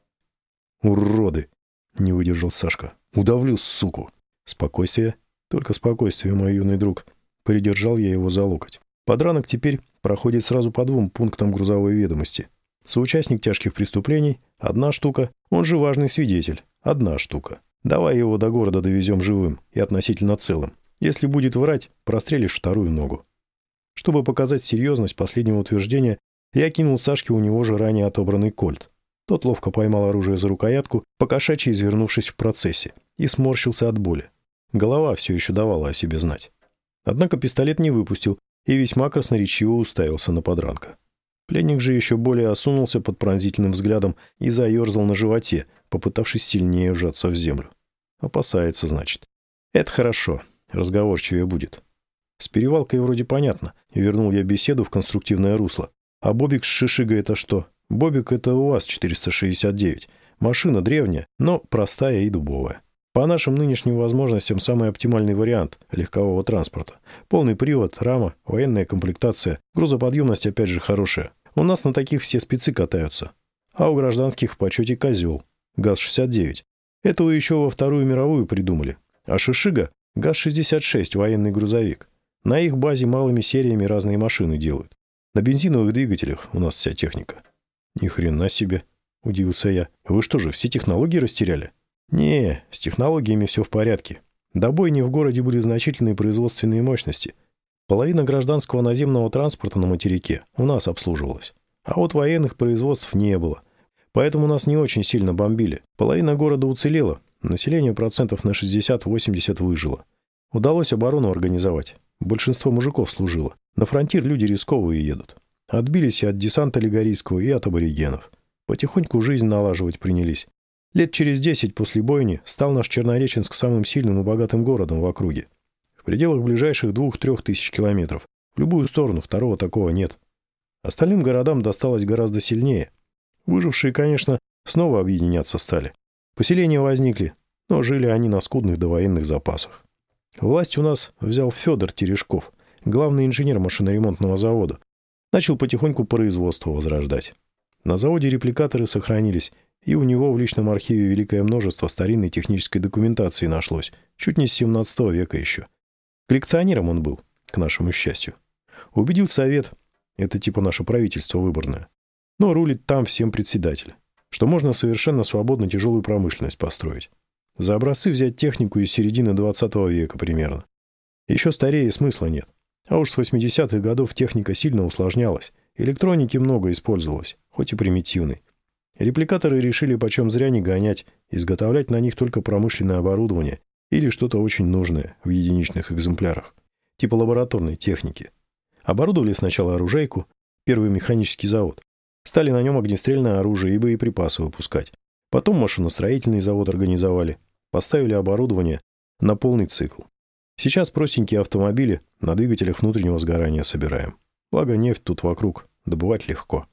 «Уроды!» — не выдержал Сашка. «Удавлю, суку!» «Спокойствие, только спокойствие, мой юный друг!» Придержал я его за локоть. Подранок теперь проходит сразу по двум пунктам грузовой ведомости. Соучастник тяжких преступлений — одна штука, он же важный свидетель — одна штука. Давай его до города довезем живым и относительно целым. Если будет врать, прострелишь вторую ногу. Чтобы показать серьезность последнего утверждения, я кинул Сашке у него же ранее отобранный кольт. Тот ловко поймал оружие за рукоятку, покошачьи извернувшись в процессе, и сморщился от боли. Голова все еще давала о себе знать. Однако пистолет не выпустил и весьма красноречиво уставился на подранка. Пленник же еще более осунулся под пронзительным взглядом и заерзал на животе, попытавшись сильнее вжаться в землю. Опасается, значит. Это хорошо, разговорчивее будет. С перевалкой вроде понятно, вернул я беседу в конструктивное русло. А Бобик с Шишигой это что? Бобик это УАЗ-469. Машина древняя, но простая и дубовая. По нашим нынешним возможностям самый оптимальный вариант легкового транспорта. Полный привод, рама, военная комплектация, грузоподъемность опять же хорошая. У нас на таких все спецы катаются. А у гражданских в почете козел. ГАЗ-69. Этого еще во Вторую мировую придумали. А Шишига – ГАЗ-66, военный грузовик. На их базе малыми сериями разные машины делают. На бензиновых двигателях у нас вся техника. Ни хрена себе, удивился я. Вы что же, все технологии растеряли? Не, с технологиями все в порядке. До бойни в городе были значительные производственные мощности. Половина гражданского наземного транспорта на материке у нас обслуживалась. А вот военных производств не было. Поэтому нас не очень сильно бомбили. Половина города уцелела. Население процентов на 60-80 выжило. Удалось оборону организовать. Большинство мужиков служило. На фронтир люди рисковые едут. Отбились и от десанта лигарийского, и от аборигенов. Потихоньку жизнь налаживать принялись. Лет через десять после бойни стал наш Чернореченск самым сильным и богатым городом в округе. В пределах ближайших двух-трех тысяч километров. В любую сторону второго такого нет. Остальным городам досталось гораздо сильнее. Выжившие, конечно, снова объединяться стали. Поселения возникли, но жили они на скудных довоенных запасах. Власть у нас взял Федор Терешков, главный инженер машиноремонтного завода. Начал потихоньку производство возрождать. На заводе репликаторы сохранились, и у него в личном архиве великое множество старинной технической документации нашлось, чуть не с 17 века еще. Коллекционером он был, к нашему счастью. Убедил совет, это типа наше правительство выборное, но рулит там всем председатель, что можно совершенно свободно тяжелую промышленность построить. За образцы взять технику из середины 20 века примерно. Еще старее смысла нет. А уж с 80-х годов техника сильно усложнялась. Электроники много использовалось, хоть и примитивной. Репликаторы решили почем зря не гонять, изготовлять на них только промышленное оборудование или что-то очень нужное в единичных экземплярах, типа лабораторной техники. Оборудовали сначала оружейку, первый механический завод. Стали на нем огнестрельное оружие и боеприпасы выпускать. Потом машиностроительный завод организовали. Поставили оборудование на полный цикл. Сейчас простенькие автомобили на двигателях внутреннего сгорания собираем. Благо нефть тут вокруг, добывать легко.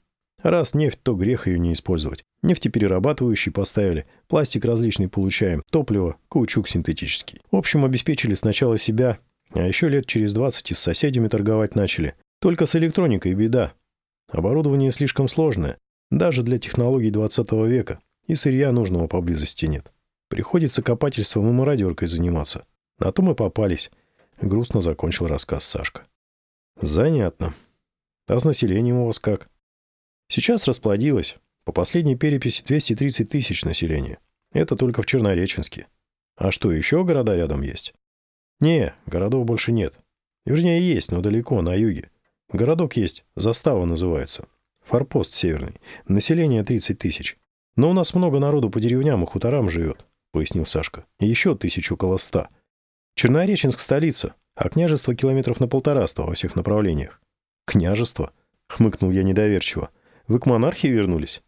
Раз нефть, то грех ее не использовать. Нефтеперерабатывающий поставили, пластик различный получаем, топливо, каучук синтетический. В общем, обеспечили сначала себя, а еще лет через 20 и с соседями торговать начали. Только с электроникой беда. Оборудование слишком сложное, даже для технологий 20 века, и сырья нужного поблизости нет. Приходится копательством и мародеркой заниматься. На то мы попались. Грустно закончил рассказ Сашка. Занятно. А с населением у вас как? Сейчас расплодилось. По последней переписи 230 тысяч населения. Это только в Чернореченске. А что, еще города рядом есть? Не, городов больше нет. Вернее, есть, но далеко, на юге. Городок есть, застава называется. Форпост северный. Население 30 тысяч. Но у нас много народу по деревням и хуторам живет, пояснил Сашка. Еще тысяч около ста. Чернореченск – столица, а княжество километров на полтораста во всех направлениях. Княжество? Хмыкнул я недоверчиво. Вы к монархии вернулись?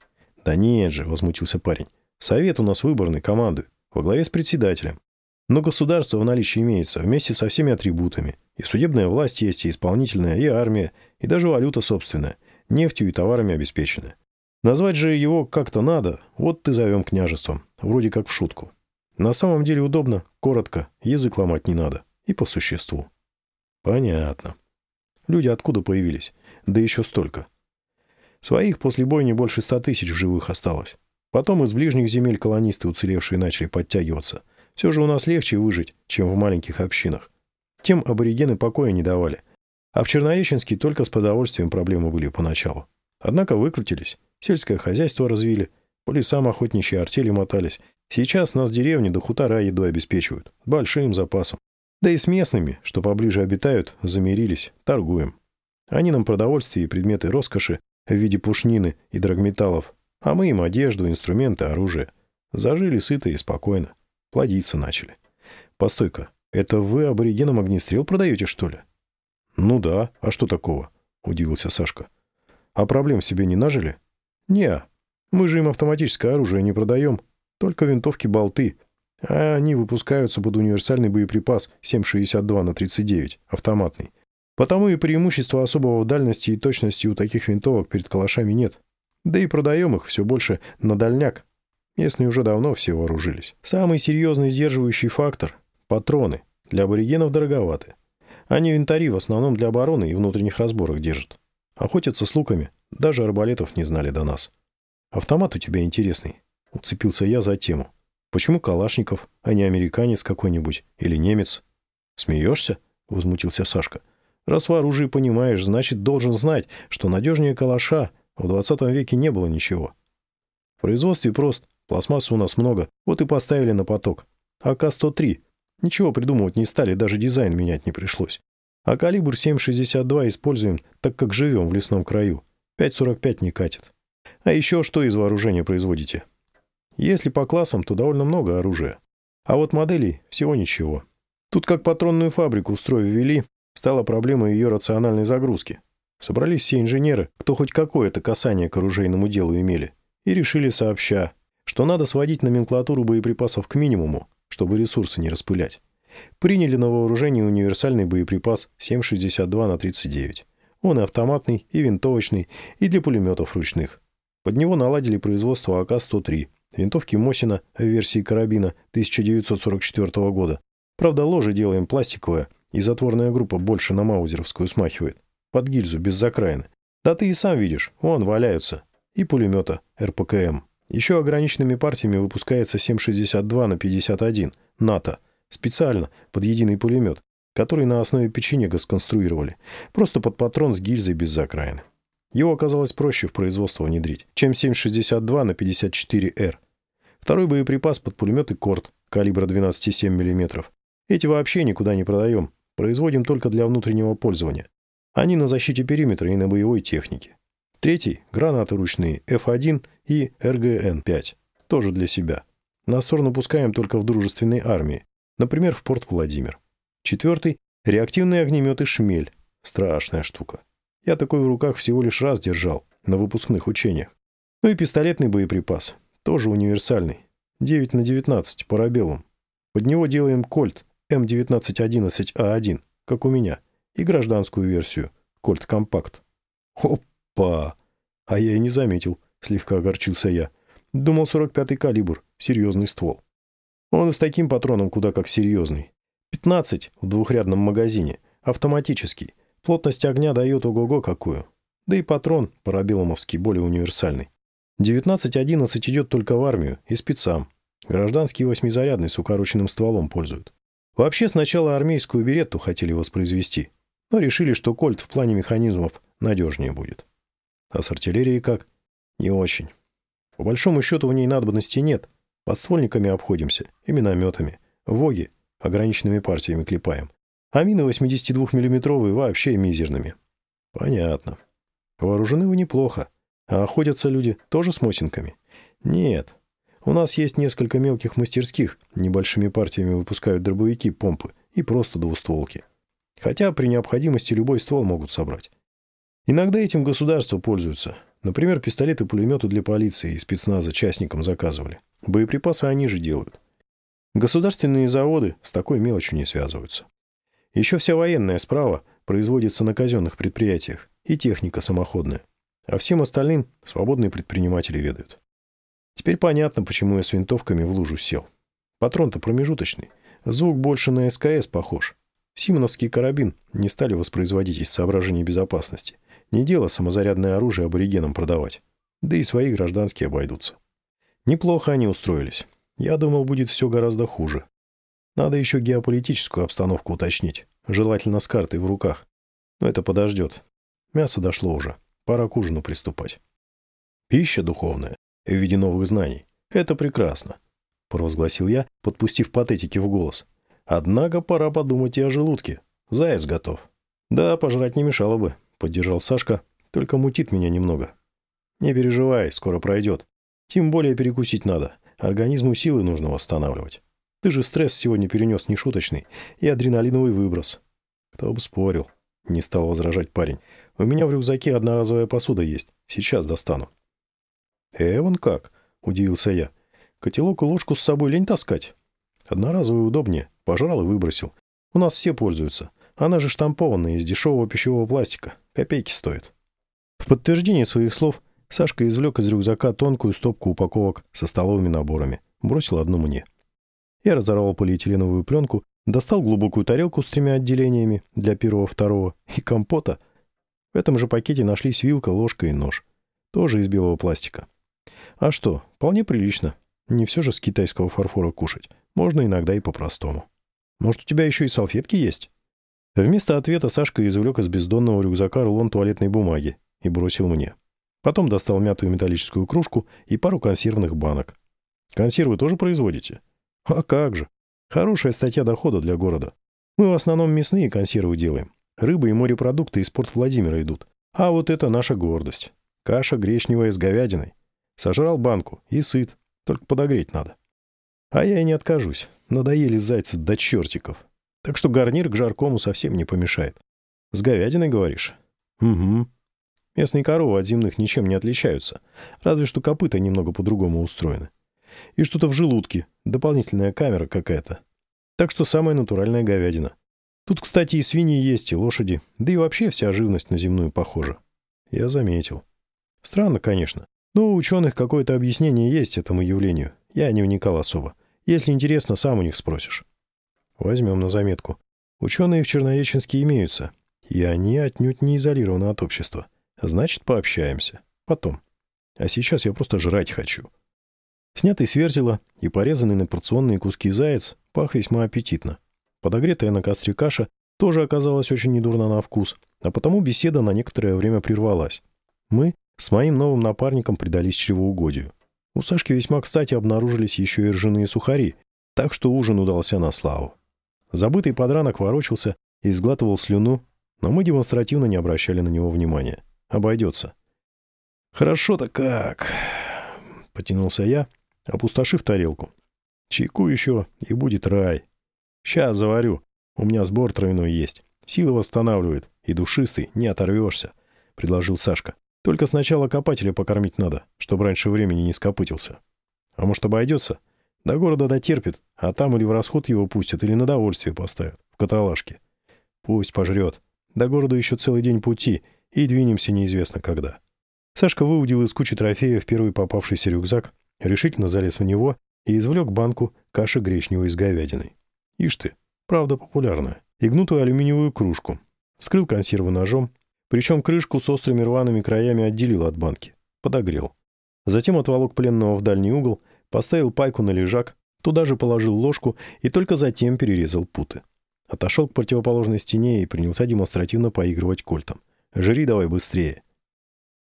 Да нет же, возмутился парень. Совет у нас выборный, командует, во главе с председателем. Но государство в наличии имеется, вместе со всеми атрибутами. И судебная власть есть, и исполнительная, и армия, и даже валюта собственная, нефтью и товарами обеспеченная. Назвать же его как-то надо, вот ты зовем княжеством, вроде как в шутку. На самом деле удобно, коротко, язык ломать не надо, и по существу. Понятно. Люди откуда появились? Да еще столько. Своих после бойни больше ста тысяч в живых осталось. Потом из ближних земель колонисты уцелевшие начали подтягиваться. Все же у нас легче выжить, чем в маленьких общинах. Тем аборигены покоя не давали. А в Чернореченске только с продовольствием проблемы были поначалу. Однако выкрутились. Сельское хозяйство развили. По лесам охотничьи артели мотались. Сейчас нас деревни до хутора едой обеспечивают. Большим запасом. Да и с местными, что поближе обитают, замирились, торгуем. Они нам продовольствие и предметы роскоши в виде пушнины и драгметаллов, а мы им одежду, инструменты, оружие. Зажили сыто и спокойно. Плодиться начали. Постой-ка, это вы аборигенам огнестрел продаете, что ли? Ну да, а что такого? Удивился Сашка. А проблем себе не нажили? Не, мы же им автоматическое оружие не продаем, только винтовки-болты. А они выпускаются под универсальный боеприпас 7,62 на 39, автоматный. Потому и преимущества особого в дальности и точности у таких винтовок перед калашами нет. Да и продаем их все больше на дальняк. Местные уже давно все вооружились. Самый серьезный сдерживающий фактор – патроны. Для аборигенов дороговаты. Они винтари в основном для обороны и внутренних разборок держат. Охотятся с луками. Даже арбалетов не знали до нас. Автомат у тебя интересный. Уцепился я за тему. Почему Калашников, а не американец какой-нибудь или немец? Смеешься? Возмутился Сашка. Раз в оружии понимаешь, значит, должен знать, что надежнее калаша в 20 веке не было ничего. В производстве прост, пластмассы у нас много, вот и поставили на поток. АК-103. Ничего придумывать не стали, даже дизайн менять не пришлось. А калибр 7,62 используем, так как живем в лесном краю. 5,45 не катит. А еще что из вооружения производите? Если по классам, то довольно много оружия. А вот моделей всего ничего. Тут как патронную фабрику в строй ввели, стала проблема ее рациональной загрузки. Собрались все инженеры, кто хоть какое-то касание к оружейному делу имели, и решили сообща, что надо сводить номенклатуру боеприпасов к минимуму, чтобы ресурсы не распылять. Приняли на вооружение универсальный боеприпас 7,62 на 39. Он и автоматный, и винтовочный, и для пулеметов ручных. Под него наладили производство АК-103, винтовки Мосина в версии карабина 1944 года. Правда, ложе делаем пластиковое, и затворная группа больше на маузеровскую смахивает. Под гильзу, без закраины. Да ты и сам видишь, вон валяются. И пулемета РПКМ. Еще ограниченными партиями выпускается 7,62 на 51, НАТО. Специально, под единый пулемет, который на основе печенега сконструировали. Просто под патрон с гильзой без закраины. Его оказалось проще в производство внедрить, чем 7,62 на 54Р. Второй боеприпас под пулеметы «Корт» калибра 12,7 мм. Эти вообще никуда не продаем, производим только для внутреннего пользования. Они на защите периметра и на боевой технике. Третий – гранаты ручные F1 и РГН-5, тоже для себя. На сторону пускаем только в дружественной армии, например, в порт Владимир. Четвертый – реактивные огнеметы «Шмель» Страшная штука. Я такой в руках всего лишь раз держал, на выпускных учениях. Ну и пистолетный боеприпас. Тоже универсальный. 9 на 19, парабеллум. Под него делаем кольт М1911А1, как у меня, и гражданскую версию, кольт компакт. Опа! А я и не заметил, слегка огорчился я. Думал, 45-й калибр, серьезный ствол. Он с таким патроном куда как серьезный. 15 в двухрядном магазине, автоматический. Плотность огня дает ого-го какую. Да и патрон, парабеллумовский, более универсальный. 19.11 идет только в армию и спецам. Гражданский восьмизарядный с укороченным стволом пользуют. Вообще сначала армейскую беретту хотели воспроизвести, но решили, что кольт в плане механизмов надежнее будет. А с артиллерией как? Не очень. По большому счету в ней надобности нет. Подствольниками обходимся и минометами. Воги ограниченными партиями клепаем. А мины 82 миллиметровые вообще мизерными. Понятно. Вооружены вы неплохо. А охотятся люди тоже с мосинками? Нет. У нас есть несколько мелких мастерских, небольшими партиями выпускают дробовики, помпы и просто двустволки. Хотя при необходимости любой ствол могут собрать. Иногда этим государства пользуются. Например, пистолеты-пулеметы для полиции и спецназа частникам заказывали. Боеприпасы они же делают. Государственные заводы с такой мелочью не связываются. Еще вся военная справа производится на казенных предприятиях и техника самоходная. А всем остальным свободные предприниматели ведают. Теперь понятно, почему я с винтовками в лужу сел. Патрон-то промежуточный. Звук больше на СКС похож. Симоновский карабин не стали воспроизводить из соображений безопасности. Не дело самозарядное оружие аборигенам продавать. Да и свои гражданские обойдутся. Неплохо они устроились. Я думал, будет все гораздо хуже. Надо еще геополитическую обстановку уточнить. Желательно с картой в руках. Но это подождет. Мясо дошло уже. Пора к ужину приступать. Пища духовная, в виде новых знаний. Это прекрасно, провозгласил я, подпустив патетики в голос. Однако пора подумать и о желудке. Заяц готов. Да, пожрать не мешало бы, поддержал Сашка, только мутит меня немного. Не переживай, скоро пройдет. Тем более перекусить надо. Организму силы нужно восстанавливать. Ты же стресс сегодня перенес нешуточный и адреналиновый выброс. Кто бы спорил, не стал возражать парень. У меня в рюкзаке одноразовая посуда есть. Сейчас достану». «Эван как?» — удивился я. «Котелок и ложку с собой лень таскать?» «Одноразовая удобнее. Пожрал и выбросил. У нас все пользуются. Она же штампованная из дешевого пищевого пластика. Копейки стоит». В подтверждение своих слов Сашка извлек из рюкзака тонкую стопку упаковок со столовыми наборами. Бросил одну мне. Я разорвал полиэтиленовую пленку, достал глубокую тарелку с тремя отделениями для первого-второго и компота — в этом же пакете нашлись вилка, ложка и нож. Тоже из белого пластика. А что, вполне прилично. Не все же с китайского фарфора кушать. Можно иногда и по-простому. Может, у тебя еще и салфетки есть? Вместо ответа Сашка извлек из бездонного рюкзака рулон туалетной бумаги и бросил мне. Потом достал мятую металлическую кружку и пару консервных банок. Консервы тоже производите? А как же. Хорошая статья дохода для города. Мы в основном мясные консервы делаем. Рыба и морепродукты из порт Владимира идут. А вот это наша гордость. Каша гречневая с говядиной. Сожрал банку и сыт. Только подогреть надо. А я и не откажусь. Надоели зайцы до чертиков. Так что гарнир к жаркому совсем не помешает. С говядиной, говоришь? Угу. Местные коровы от земных ничем не отличаются. Разве что копыта немного по-другому устроены. И что-то в желудке. Дополнительная камера какая-то. Так что самая натуральная говядина. Тут, кстати, и свиньи есть, и лошади, да и вообще вся живность на земную похожа. Я заметил. Странно, конечно, но у ученых какое-то объяснение есть этому явлению. Я не вникал особо. Если интересно, сам у них спросишь. Возьмем на заметку. Ученые в Чернореченске имеются, и они отнюдь не изолированы от общества. Значит, пообщаемся. Потом. А сейчас я просто жрать хочу. Снятый с вертела и порезанный на порционные куски заяц пах весьма аппетитно. Подогретая на костре каша тоже оказалась очень недурна на вкус, а потому беседа на некоторое время прервалась. Мы с моим новым напарником предались чревоугодию. У Сашки весьма кстати обнаружились еще и ржаные сухари, так что ужин удался на славу. Забытый подранок ворочался и сглатывал слюну, но мы демонстративно не обращали на него внимания. Обойдется. «Хорошо-то как!» — потянулся я, опустошив тарелку. «Чайку еще, и будет рай!» «Сейчас заварю. У меня сбор тройной есть. Сила восстанавливает, и душистый, не оторвешься», — предложил Сашка. «Только сначала копателя покормить надо, чтобы раньше времени не скопытился. А может, обойдется? До города дотерпит, а там или в расход его пустят, или на довольствие поставят, в каталажке. Пусть пожрет. До города еще целый день пути, и двинемся неизвестно когда». Сашка выудил из кучи трофеев первый попавшийся рюкзак, решительно залез в него и извлек банку каши гречневой с говядиной. Ишь ты, правда популярная. И гнутую алюминиевую кружку. Вскрыл консерву ножом, причем крышку с острыми рваными краями отделил от банки. Подогрел. Затем отволок пленного в дальний угол, поставил пайку на лежак, туда же положил ложку и только затем перерезал путы. Отошел к противоположной стене и принялся демонстративно поигрывать кольтом. «Жри давай быстрее!»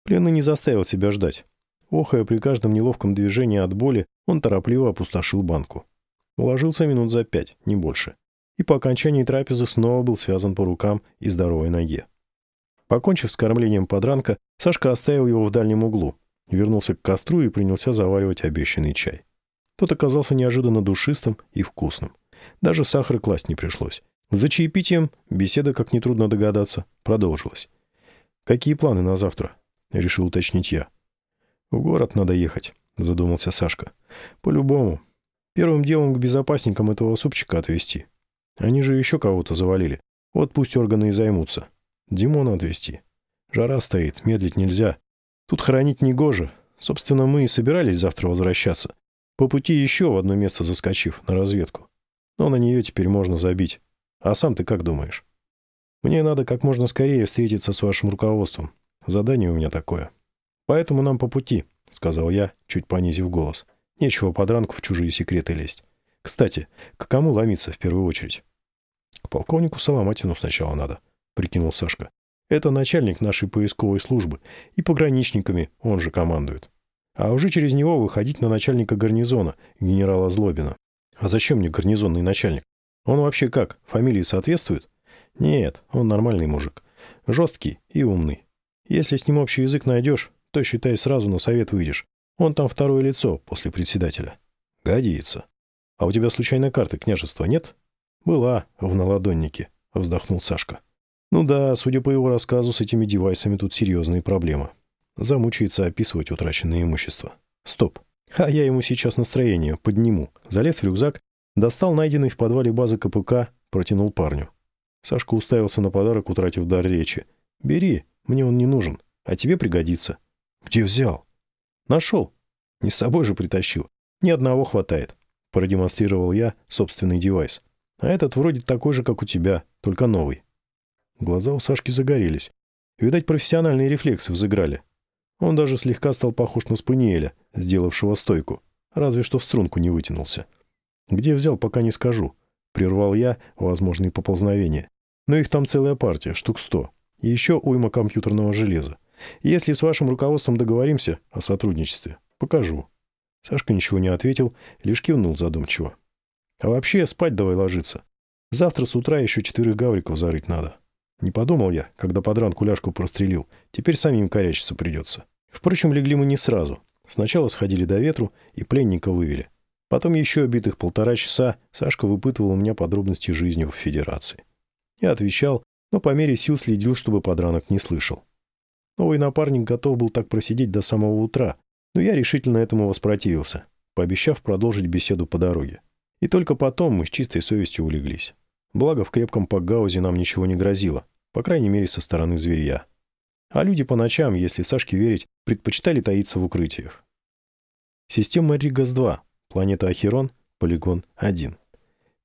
Пленный не заставил себя ждать. Охая при каждом неловком движении от боли, он торопливо опустошил банку. Уложился минут за пять, не больше. И по окончании трапезы снова был связан по рукам и здоровой ноге. Покончив с кормлением подранка, Сашка оставил его в дальнем углу, вернулся к костру и принялся заваривать обещанный чай. Тот оказался неожиданно душистым и вкусным. Даже сахара класть не пришлось. За чаепитием беседа, как нетрудно догадаться, продолжилась. «Какие планы на завтра?» — решил уточнить я. «В город надо ехать», — задумался Сашка. «По-любому. Первым делом к безопасникам этого супчика отвезти. Они же еще кого-то завалили. Вот пусть органы и займутся. Димона отвезти. Жара стоит, медлить нельзя. Тут хоронить негоже. Собственно, мы и собирались завтра возвращаться. По пути еще в одно место заскочив, на разведку. Но на нее теперь можно забить. А сам ты как думаешь? Мне надо как можно скорее встретиться с вашим руководством. Задание у меня такое. «Поэтому нам по пути», — сказал я, чуть понизив голос. «Нечего подранку в чужие секреты лезть. Кстати, к кому ломиться в первую очередь?» «К полковнику Соломатину сначала надо», — прикинул Сашка. «Это начальник нашей поисковой службы, и пограничниками он же командует. А уже через него выходить на начальника гарнизона, генерала Злобина. А зачем мне гарнизонный начальник? Он вообще как, фамилии соответствует? Нет, он нормальный мужик. Жесткий и умный. Если с ним общий язык найдешь, то, считай, сразу на совет выйдешь. Он там второе лицо после председателя. Годится. А у тебя случайно карты княжества нет? Была в наладоннике, вздохнул Сашка. Ну да, судя по его рассказу, с этими девайсами тут серьезные проблемы. Замучается описывать утраченное имущество. Стоп. А я ему сейчас настроение подниму. Залез в рюкзак, достал найденный в подвале базы КПК, протянул парню. Сашка уставился на подарок, утратив дар речи. «Бери, мне он не нужен, а тебе пригодится. «Где взял?» «Нашел. Не с собой же притащил. Ни одного хватает», — продемонстрировал я собственный девайс. «А этот вроде такой же, как у тебя, только новый». Глаза у Сашки загорелись. Видать, профессиональные рефлексы взыграли. Он даже слегка стал похож на Спаниеля, сделавшего стойку, разве что в струнку не вытянулся. «Где взял, пока не скажу», — прервал я возможные поползновения. «Но их там целая партия, штук сто. И еще уйма компьютерного железа. Если с вашим руководством договоримся о сотрудничестве, покажу». Сашка ничего не ответил, лишь кивнул задумчиво. «А вообще спать давай ложиться. Завтра с утра еще четырех гавриков зарыть надо». Не подумал я, когда подранку ляжку прострелил. Теперь самим корячиться придется. Впрочем, легли мы не сразу. Сначала сходили до ветру и пленника вывели. Потом еще обитых полтора часа Сашка выпытывал у меня подробности жизни в Федерации. Я отвечал, но по мере сил следил, чтобы подранок не слышал. Новый напарник готов был так просидеть до самого утра, но я решительно этому воспротивился, пообещав продолжить беседу по дороге. И только потом мы с чистой совестью улеглись. Благо, в крепком пакгаузе нам ничего не грозило, по крайней мере, со стороны зверья. А люди по ночам, если Сашке верить, предпочитали таиться в укрытиях. Система Ригас-2, планета Ахерон, полигон 1.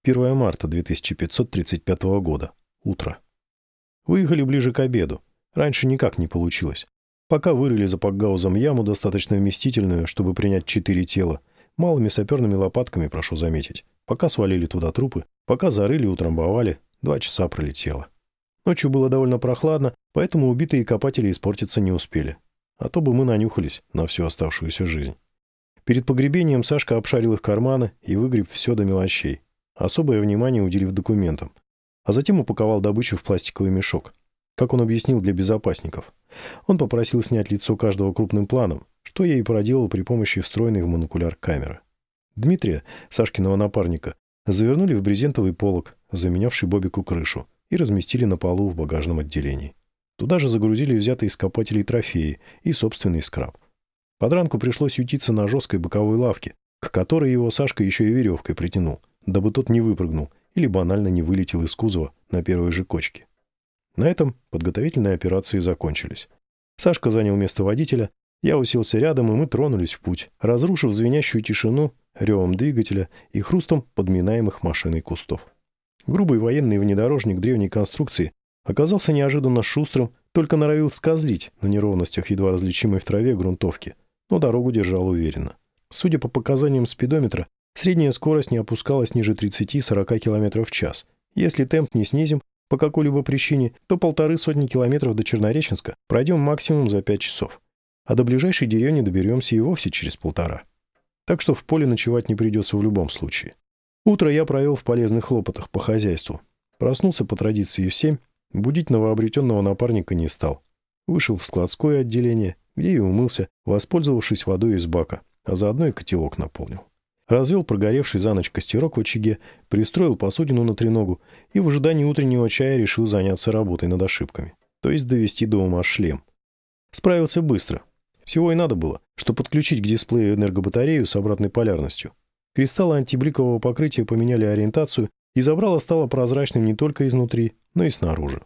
1 марта 2535 года. Утро. Выехали ближе к обеду. Раньше никак не получилось. Пока вырыли за Пакгаузом яму, достаточно вместительную, чтобы принять четыре тела, малыми саперными лопатками, прошу заметить. Пока свалили туда трупы, пока зарыли, утрамбовали, два часа пролетело. Ночью было довольно прохладно, поэтому убитые копатели испортиться не успели. А то бы мы нанюхались на всю оставшуюся жизнь. Перед погребением Сашка обшарил их карманы и выгреб все до мелочей, особое внимание уделив документам, а затем упаковал добычу в пластиковый мешок как он объяснил для безопасников. Он попросил снять лицо каждого крупным планом, что я и проделал при помощи встроенной в монокуляр камеры. Дмитрия, Сашкиного напарника, завернули в брезентовый полог, заменявший Бобику крышу, и разместили на полу в багажном отделении. Туда же загрузили взятые из копателей трофеи и собственный скраб. Подранку пришлось ютиться на жесткой боковой лавке, к которой его Сашка еще и веревкой притянул, дабы тот не выпрыгнул или банально не вылетел из кузова на первой же кочке. На этом подготовительные операции закончились. Сашка занял место водителя, я уселся рядом, и мы тронулись в путь, разрушив звенящую тишину ревом двигателя и хрустом подминаемых машиной кустов. Грубый военный внедорожник древней конструкции оказался неожиданно шустрым, только норовил скозлить на неровностях едва различимой в траве грунтовки, но дорогу держал уверенно. Судя по показаниям спидометра, средняя скорость не опускалась ниже 30-40 км в час. Если темп не снизим по какой-либо причине, то полторы сотни километров до Чернореченска пройдем максимум за 5 часов. А до ближайшей деревни доберемся и вовсе через полтора. Так что в поле ночевать не придется в любом случае. Утро я провел в полезных хлопотах по хозяйству. Проснулся по традиции в 7, будить новообретенного напарника не стал. Вышел в складское отделение, где и умылся, воспользовавшись водой из бака, а заодно и котелок наполнил. Развел прогоревший за ночь костерок в очаге, пристроил посудину на треногу и в ожидании утреннего чая решил заняться работой над ошибками, то есть довести до ума шлем. Справился быстро. Всего и надо было, что подключить к дисплею энергобатарею с обратной полярностью. Кристаллы антибликового покрытия поменяли ориентацию, и забрало стало прозрачным не только изнутри, но и снаружи.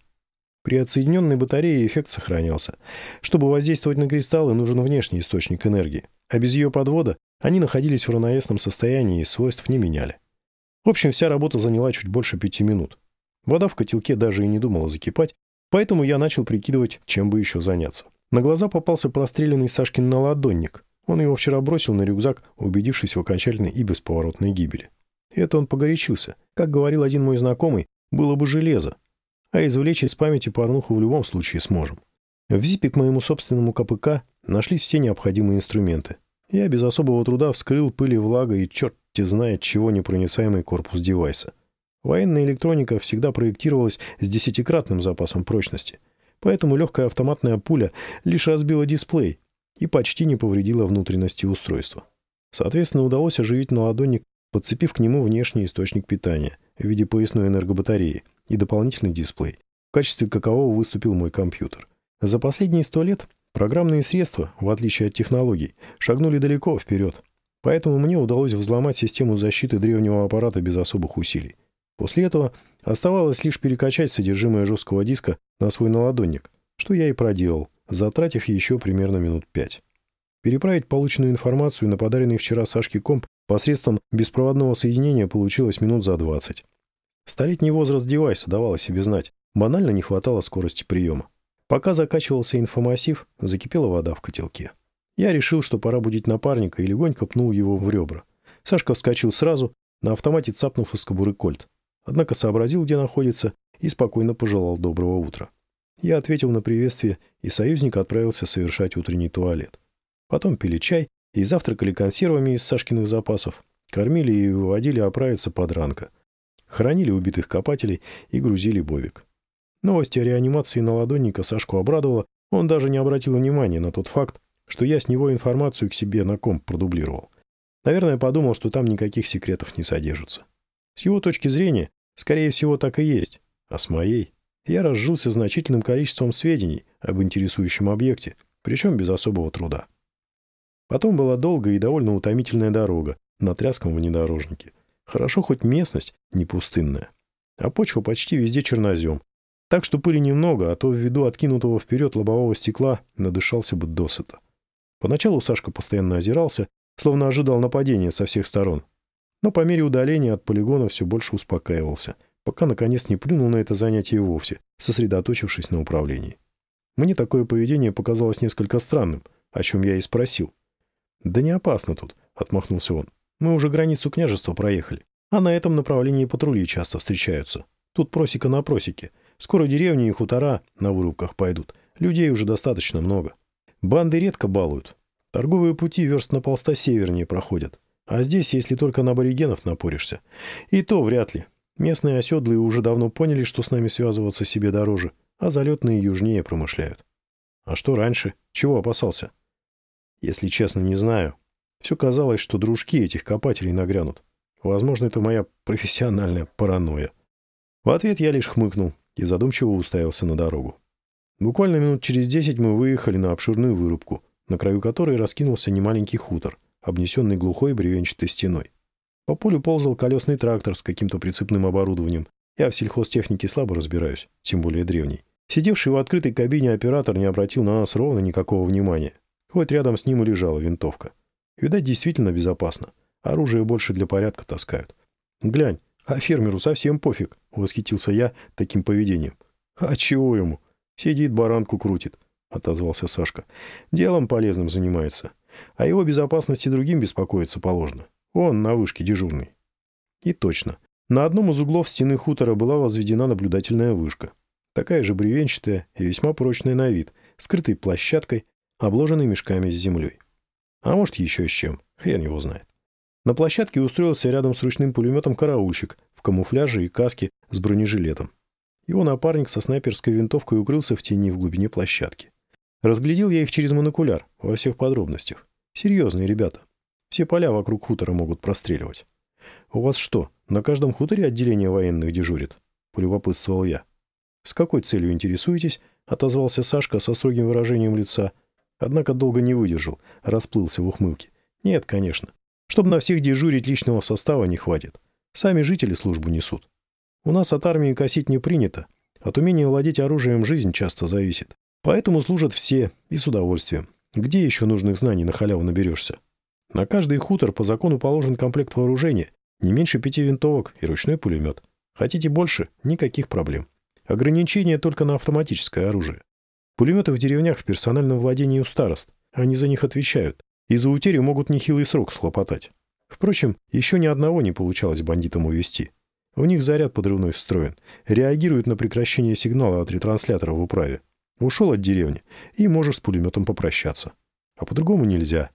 При отсоединенной батарее эффект сохранялся. Чтобы воздействовать на кристаллы, нужен внешний источник энергии, а без ее подвода они находились в равновесном состоянии и свойств не меняли. В общем, вся работа заняла чуть больше пяти минут. Вода в котелке даже и не думала закипать, поэтому я начал прикидывать, чем бы еще заняться. На глаза попался простреленный Сашкин наладонник. Он его вчера бросил на рюкзак, убедившись в окончательной и бесповоротной гибели. Это он погорячился. Как говорил один мой знакомый, было бы железо, а извлечь из памяти порнуху в любом случае сможем. В зипе к моему собственному КПК нашлись все необходимые инструменты. Я без особого труда вскрыл пыли влага и черт те знает чего непроницаемый корпус девайса. Военная электроника всегда проектировалась с десятикратным запасом прочности, поэтому легкая автоматная пуля лишь разбила дисплей и почти не повредила внутренности устройства. Соответственно, удалось оживить наладонник, подцепив к нему внешний источник питания в виде поясной энергобатареи и дополнительный дисплей, в качестве какового выступил мой компьютер. За последние сто лет программные средства, в отличие от технологий, шагнули далеко вперед, поэтому мне удалось взломать систему защиты древнего аппарата без особых усилий. После этого оставалось лишь перекачать содержимое жесткого диска на свой наладонник, что я и проделал, затратив еще примерно минут пять. Переправить полученную информацию на подаренный вчера Сашке комп посредством беспроводного соединения получилось минут за 20. Столетний возраст девайса давал о себе знать. Банально не хватало скорости приема. Пока закачивался инфомассив, закипела вода в котелке. Я решил, что пора будить напарника и легонько пнул его в ребра. Сашка вскочил сразу, на автомате цапнув из кобуры кольт. Однако сообразил, где находится, и спокойно пожелал доброго утра. Я ответил на приветствие, и союзник отправился совершать утренний туалет. Потом пили чай и завтракали консервами из Сашкиных запасов, кормили и выводили оправиться подранка – Хоронили убитых копателей и грузили Бовик. Новость о реанимации наладонника Сашку обрадовала, он даже не обратил внимания на тот факт, что я с него информацию к себе на комп продублировал. Наверное, подумал, что там никаких секретов не содержится. С его точки зрения, скорее всего, так и есть. А с моей я разжился значительным количеством сведений об интересующем объекте, причем без особого труда. Потом была долгая и довольно утомительная дорога на тряском внедорожнике – Хорошо хоть местность не пустынная. А почва почти везде чернозем. Так что пыли немного, а то ввиду откинутого вперед лобового стекла надышался бы досыта. Поначалу Сашка постоянно озирался, словно ожидал нападения со всех сторон. Но по мере удаления от полигона все больше успокаивался, пока наконец не плюнул на это занятие вовсе, сосредоточившись на управлении. Мне такое поведение показалось несколько странным, о чем я и спросил. «Да не опасно тут», — отмахнулся он. Мы уже границу княжества проехали, а на этом направлении патрули часто встречаются. Тут просека на просеке. Скоро деревни и хутора на вырубках пойдут. Людей уже достаточно много. Банды редко балуют. Торговые пути верст на полста севернее проходят. А здесь, если только на аборигенов напоришься. И то вряд ли. Местные оседлые уже давно поняли, что с нами связываться себе дороже, а залетные южнее промышляют. А что раньше? Чего опасался? Если честно, не знаю. Все казалось, что дружки этих копателей нагрянут. Возможно, это моя профессиональная паранойя. В ответ я лишь хмыкнул и задумчиво уставился на дорогу. Буквально минут через десять мы выехали на обширную вырубку, на краю которой раскинулся немаленький хутор, обнесенный глухой бревенчатой стеной. По полю ползал колесный трактор с каким-то прицепным оборудованием. Я в сельхозтехнике слабо разбираюсь, тем более древний. Сидевший в открытой кабине оператор не обратил на нас ровно никакого внимания. Хоть рядом с ним и лежала винтовка. Видать, действительно безопасно. Оружие больше для порядка таскают. «Глянь, а фермеру совсем пофиг», — восхитился я таким поведением. «А чего ему? Сидит, баранку крутит», — отозвался Сашка. «Делом полезным занимается. А его безопасности другим беспокоиться положено. Он на вышке дежурный». И точно. На одном из углов стены хутора была возведена наблюдательная вышка. Такая же бревенчатая и весьма прочная на вид, скрытой площадкой, обложенной мешками с землей. А может, еще с чем. Хрен его знает. На площадке устроился рядом с ручным пулеметом караульщик в камуфляже и каске с бронежилетом. Его напарник со снайперской винтовкой укрылся в тени в глубине площадки. Разглядел я их через монокуляр во всех подробностях. Серьезные ребята. Все поля вокруг хутора могут простреливать. «У вас что, на каждом хуторе отделение военных дежурит?» — полюбопытствовал я. «С какой целью интересуетесь?» — отозвался Сашка со строгим выражением лица. Однако долго не выдержал, расплылся в ухмылке. «Нет, конечно. Чтобы на всех дежурить личного состава не хватит. Сами жители службу несут. У нас от армии косить не принято. От умения владеть оружием жизнь часто зависит. Поэтому служат все и с удовольствием. Где еще нужных знаний на халяву наберешься? На каждый хутор по закону положен комплект вооружения, не меньше пяти винтовок и ручной пулемет. Хотите больше? Никаких проблем. Ограничение только на автоматическое оружие. Пулеметы в деревнях в персональном владении у старост. Они за них отвечают. И за утерю могут нехилый срок схлопотать. Впрочем, еще ни одного не получалось бандитам увести. У них заряд подрывной встроен. Реагирует на прекращение сигнала от ретранслятора в управе. Ушел от деревни, и можешь с пулеметом попрощаться. А по-другому нельзя.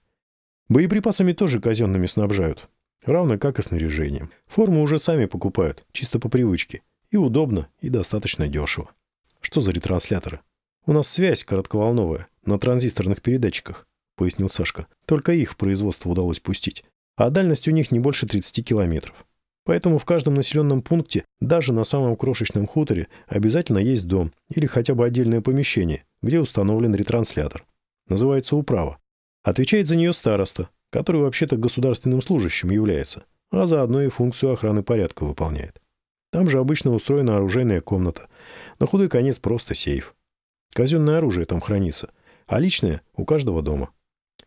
Боеприпасами тоже казенными снабжают. Равно как и снаряжением. Форму уже сами покупают, чисто по привычке. И удобно, и достаточно дешево. Что за ретрансляторы? У нас связь коротковолновая, на транзисторных передатчиках, пояснил Сашка. Только их в производство удалось пустить. А дальность у них не больше 30 километров. Поэтому в каждом населенном пункте, даже на самом крошечном хуторе, обязательно есть дом или хотя бы отдельное помещение, где установлен ретранслятор. Называется управа. Отвечает за нее староста, который вообще-то государственным служащим является, а заодно и функцию охраны порядка выполняет. Там же обычно устроена оружейная комната. На худой конец просто сейф. Казенное оружие там хранится, а личное у каждого дома.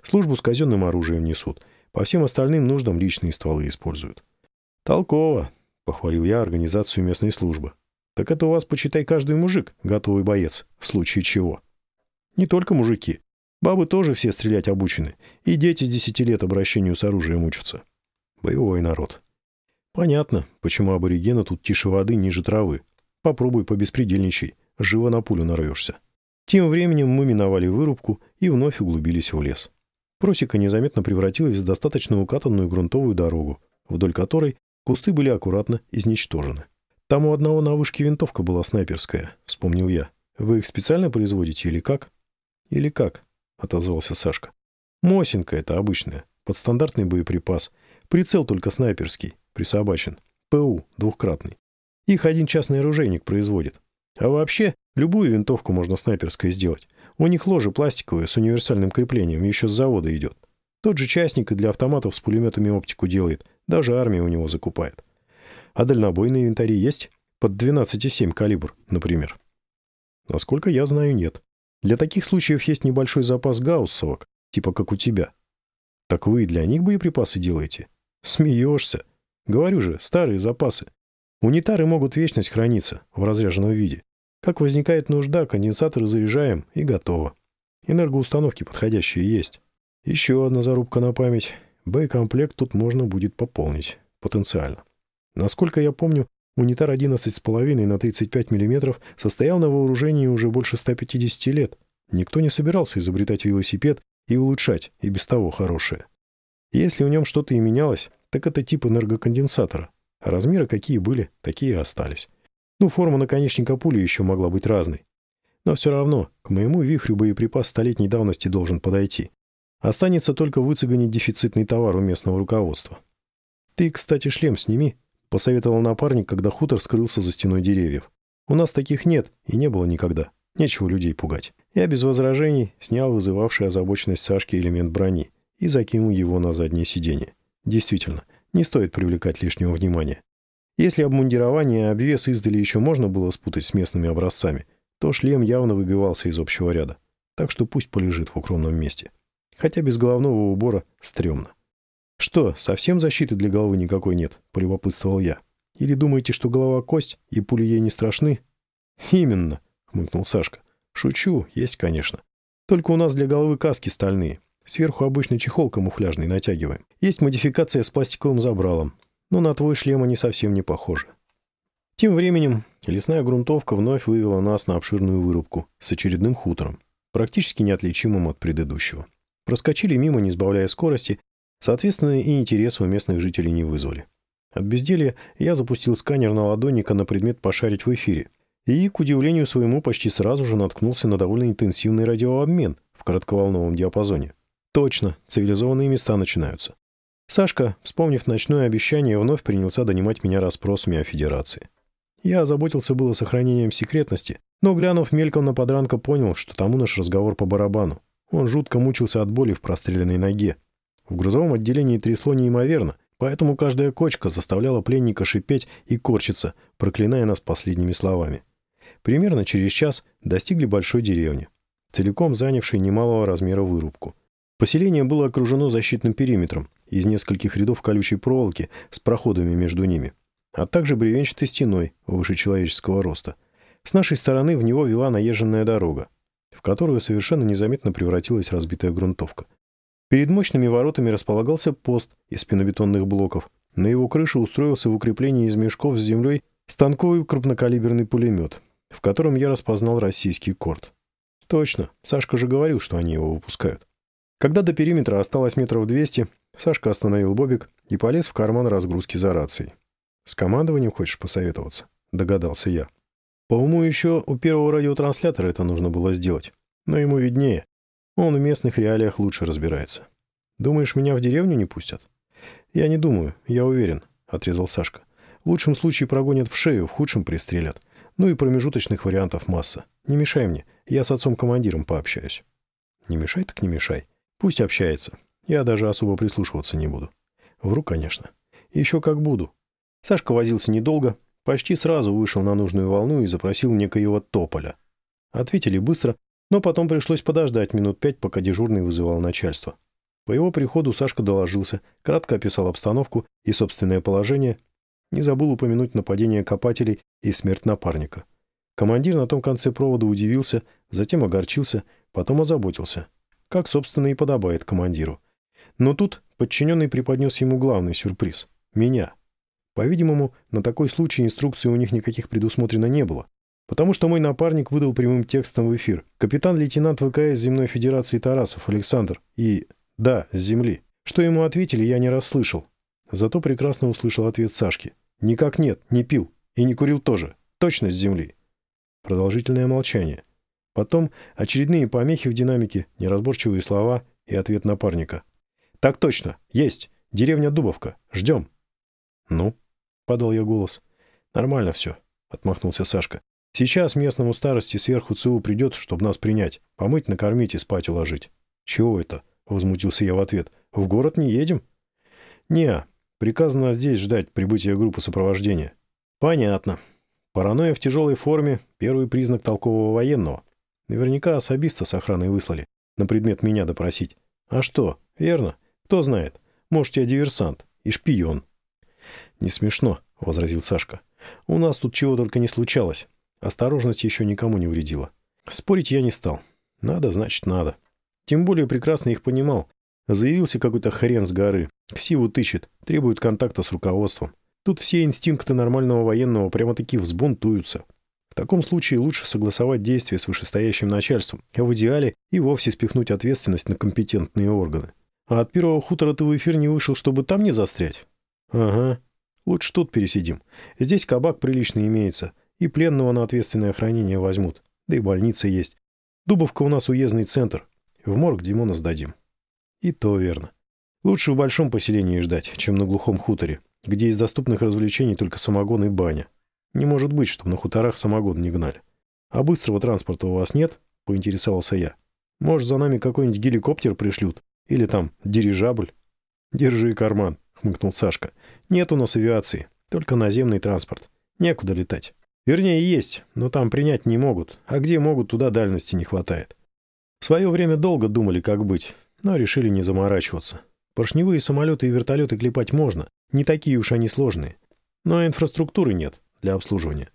Службу с казенным оружием несут. По всем остальным нуждам личные стволы используют. «Толково», — похвалил я организацию местной службы. «Так это у вас, почитай, каждый мужик, готовый боец, в случае чего». «Не только мужики. Бабы тоже все стрелять обучены, и дети с десяти лет обращению с оружием учатся. Боевой народ». «Понятно, почему аборигены тут тише воды, ниже травы. Попробуй побеспредельничай, живо на пулю нарвешься». Тем временем мы миновали вырубку и вновь углубились в лес. Просека незаметно превратилась в достаточно укатанную грунтовую дорогу, вдоль которой Кусты были аккуратно изничтожены. «Там у одного на вышке винтовка была снайперская», — вспомнил я. «Вы их специально производите или как?» «Или как?» — отозвался Сашка. «Мосинка это обычная, под стандартный боеприпас. Прицел только снайперский, присобачен. ПУ, двухкратный. Их один частный оружейник производит. А вообще, любую винтовку можно снайперской сделать. У них ложи пластиковые с универсальным креплением, еще с завода идет. Тот же частник и для автоматов с пулеметами оптику делает, даже армия у него закупает. А дальнобойные инвентари есть? Под 12,7 калибр, например. Насколько я знаю, нет. Для таких случаев есть небольшой запас гауссовок, типа как у тебя. Так вы и для них боеприпасы делаете? Смеешься. Говорю же, старые запасы. Унитары могут вечность храниться в разряженном виде. Как возникает нужда, конденсаторы заряжаем и готово. Энергоустановки подходящие есть. Еще одна зарубка на память. Боекомплект тут можно будет пополнить. Потенциально. Насколько я помню, унитар 11,5 на 35 мм состоял на вооружении уже больше 150 лет. Никто не собирался изобретать велосипед и улучшать, и без того хорошее. Если в нем что-то и менялось, так это тип энергоконденсатора. А размеры какие были, такие и остались. Ну, форма наконечника пули еще могла быть разной. Но все равно, к моему вихрю боеприпас столетней давности должен подойти. Останется только выцегонить дефицитный товар у местного руководства. «Ты, кстати, шлем сними», — посоветовал напарник, когда хутор скрылся за стеной деревьев. У нас таких нет и не было никогда. Нечего людей пугать. Я без возражений снял вызывавший озабоченность Сашки элемент брони и закинул его на заднее сиденье. Действительно, не стоит привлекать лишнего внимания. Если обмундирование и обвес издали еще можно было спутать с местными образцами, то шлем явно выбивался из общего ряда. Так что пусть полежит в укромном месте. Хотя без головного убора стрёмно. «Что, совсем защиты для головы никакой нет?» – полюбопытствовал я. «Или думаете, что голова кость, и пули ей не страшны?» «Именно», – хмыкнул Сашка. «Шучу, есть, конечно. Только у нас для головы каски стальные. Сверху обычный чехол камуфляжный натягиваем. Есть модификация с пластиковым забралом. Но на твой шлем они совсем не похожи». Тем временем лесная грунтовка вновь вывела нас на обширную вырубку с очередным хутором, практически неотличимым от предыдущего. Проскочили мимо, не сбавляя скорости, Соответственно, и интереса у местных жителей не вызвали. От безделья я запустил сканер на ладонника на предмет пошарить в эфире. И, к удивлению своему, почти сразу же наткнулся на довольно интенсивный радиообмен в коротковолновом диапазоне. Точно, цивилизованные места начинаются. Сашка, вспомнив ночное обещание, вновь принялся донимать меня расспросами о Федерации. Я озаботился было сохранением секретности, но, глянув мельком на подранка, понял, что тому наш разговор по барабану. Он жутко мучился от боли в простреленной ноге, в грузовом отделении трясло неимоверно, поэтому каждая кочка заставляла пленника шипеть и корчиться, проклиная нас последними словами. Примерно через час достигли большой деревни, целиком занявшей немалого размера вырубку. Поселение было окружено защитным периметром из нескольких рядов колючей проволоки с проходами между ними, а также бревенчатой стеной выше человеческого роста. С нашей стороны в него вела наезженная дорога, в которую совершенно незаметно превратилась разбитая грунтовка. Перед мощными воротами располагался пост из пенобетонных блоков. На его крыше устроился в укреплении из мешков с землей станковый крупнокалиберный пулемет, в котором я распознал российский корт. Точно, Сашка же говорил, что они его выпускают. Когда до периметра осталось метров 200, Сашка остановил Бобик и полез в карман разгрузки за рацией. «С командованием хочешь посоветоваться?» – догадался я. По уму еще у первого радиотранслятора это нужно было сделать, но ему виднее. Он в местных реалиях лучше разбирается. Думаешь, меня в деревню не пустят? Я не думаю, я уверен, отрезал Сашка. В лучшем случае прогонят в шею, в худшем пристрелят. Ну и промежуточных вариантов масса. Не мешай мне, я с отцом-командиром пообщаюсь. Не мешай так не мешай. Пусть общается. Я даже особо прислушиваться не буду. Вру, конечно. Еще как буду. Сашка возился недолго, почти сразу вышел на нужную волну и запросил некоего тополя. Ответили быстро, но потом пришлось подождать минут пять, пока дежурный вызывал начальство. По его приходу Сашка доложился, кратко описал обстановку и собственное положение, не забыл упомянуть нападение копателей и смерть напарника. Командир на том конце провода удивился, затем огорчился, потом озаботился. Как, собственно, и подобает командиру. Но тут подчиненный преподнес ему главный сюрприз — меня. По-видимому, на такой случай инструкции у них никаких предусмотрено не было, Потому что мой напарник выдал прямым текстом в эфир. Капитан-лейтенант ВКС Земной Федерации Тарасов Александр. И «да, с земли». Что ему ответили, я не расслышал. Зато прекрасно услышал ответ Сашки. «Никак нет, не пил. И не курил тоже. Точно с земли». Продолжительное молчание. Потом очередные помехи в динамике, неразборчивые слова и ответ напарника. «Так точно. Есть. Деревня Дубовка. Ждем». «Ну?» — подал я голос. «Нормально все», — отмахнулся Сашка. Сейчас местному старости сверху ЦУ придет, чтобы нас принять, помыть, накормить и спать уложить. Чего это? Возмутился я в ответ. В город не едем? Не, приказано здесь ждать прибытия группы сопровождения. Понятно. Паранойя в тяжелой форме – первый признак толкового военного. Наверняка особиста с охраной выслали, на предмет меня допросить. А что, верно? Кто знает? Может, я диверсант и шпион. Не смешно, — возразил Сашка. У нас тут чего только не случалось. Осторожность еще никому не вредила. Спорить я не стал. Надо, значит, надо. Тем более прекрасно их понимал. Заявился какой-то хрен с горы. Ксиву тычет, требует контакта с руководством. Тут все инстинкты нормального военного прямо-таки взбунтуются. В таком случае лучше согласовать действия с вышестоящим начальством, а в идеале и вовсе спихнуть ответственность на компетентные органы. А от первого хутора ты в эфир не вышел, чтобы там не застрять? Ага. Лучше тут пересидим. Здесь кабак приличный имеется. И пленного на ответственное хранение возьмут. Да и больница есть. Дубовка у нас уездный центр. В морг Димона сдадим. И то верно. Лучше в большом поселении ждать, чем на глухом хуторе, где из доступных развлечений только самогон и баня. Не может быть, чтобы на хуторах самогон не гнали. А быстрого транспорта у вас нет? Поинтересовался я. Может, за нами какой-нибудь геликоптер пришлют? Или там дирижабль? Держи карман, хмыкнул Сашка. Нет у нас авиации, только наземный транспорт. Некуда летать. Вернее, есть, но там принять не могут. А где могут, туда дальности не хватает. В свое время долго думали, как быть, но решили не заморачиваться. Поршневые самолеты и вертолеты клепать можно, не такие уж они сложные. Но инфраструктуры нет для обслуживания.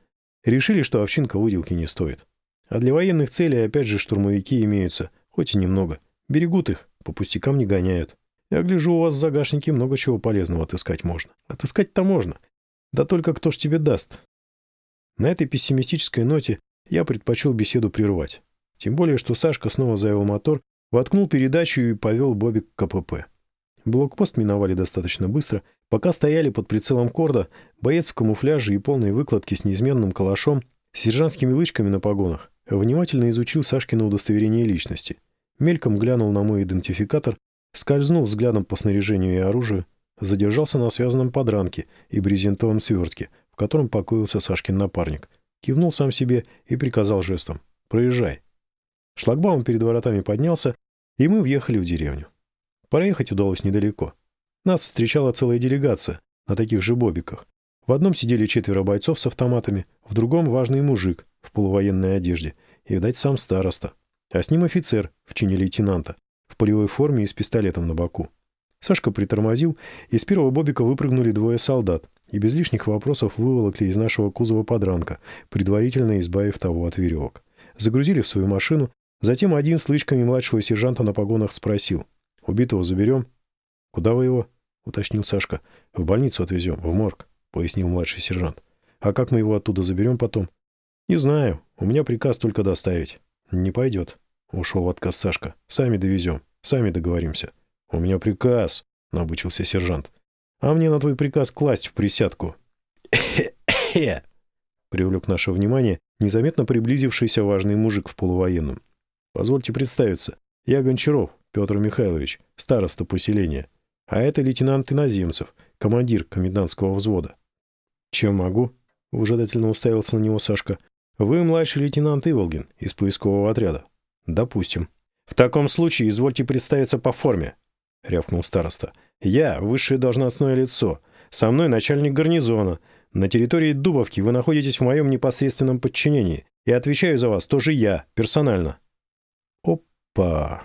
Решили, что овчинка выделки не стоит. А для военных целей опять же штурмовики имеются, хоть и немного. Берегут их, по пустякам не гоняют. Я гляжу, у вас в загашнике много чего полезного отыскать можно. Отыскать-то можно. Да только кто ж тебе даст? На этой пессимистической ноте я предпочел беседу прервать. Тем более, что Сашка снова завел мотор, воткнул передачу и повел Бобик к КПП. Блокпост миновали достаточно быстро. Пока стояли под прицелом корда, боец в камуфляже и полной выкладке с неизменным калашом, с сержантскими лычками на погонах, внимательно изучил Сашкино удостоверение личности. Мельком глянул на мой идентификатор, скользнул взглядом по снаряжению и оружию, задержался на связанном подранке и брезентовом свертке, в котором покоился Сашкин напарник, кивнул сам себе и приказал жестом «Проезжай». Шлагбаум перед воротами поднялся, и мы въехали в деревню. Проехать удалось недалеко. Нас встречала целая делегация на таких же бобиках. В одном сидели четверо бойцов с автоматами, в другом важный мужик в полувоенной одежде и, видать, сам староста. А с ним офицер в чине лейтенанта, в полевой форме и с пистолетом на боку. Сашка притормозил, и с первого бобика выпрыгнули двое солдат и без лишних вопросов выволокли из нашего кузова подранка, предварительно избавив того от веревок. Загрузили в свою машину, затем один с лычками младшего сержанта на погонах спросил. «Убитого заберем?» «Куда вы его?» — уточнил Сашка. «В больницу отвезем, в морг», — пояснил младший сержант. «А как мы его оттуда заберем потом?» «Не знаю. У меня приказ только доставить». «Не пойдет», — ушел в отказ Сашка. «Сами довезем. Сами договоримся». «У меня приказ», — набычился сержант. «А мне на твой приказ класть в присядку». привлек наше внимание незаметно приблизившийся важный мужик в полувоенном. «Позвольте представиться. Я Гончаров, Петр Михайлович, староста поселения. А это лейтенант Иноземцев, командир комендантского взвода». «Чем могу?» — выжидательно уставился на него Сашка. «Вы младший лейтенант Иволгин из поискового отряда». «Допустим». «В таком случае извольте представиться по форме», — рявкнул староста. «Я — высшее должностное лицо. Со мной начальник гарнизона. На территории Дубовки вы находитесь в моем непосредственном подчинении. И отвечаю за вас тоже я, персонально». «Опа!»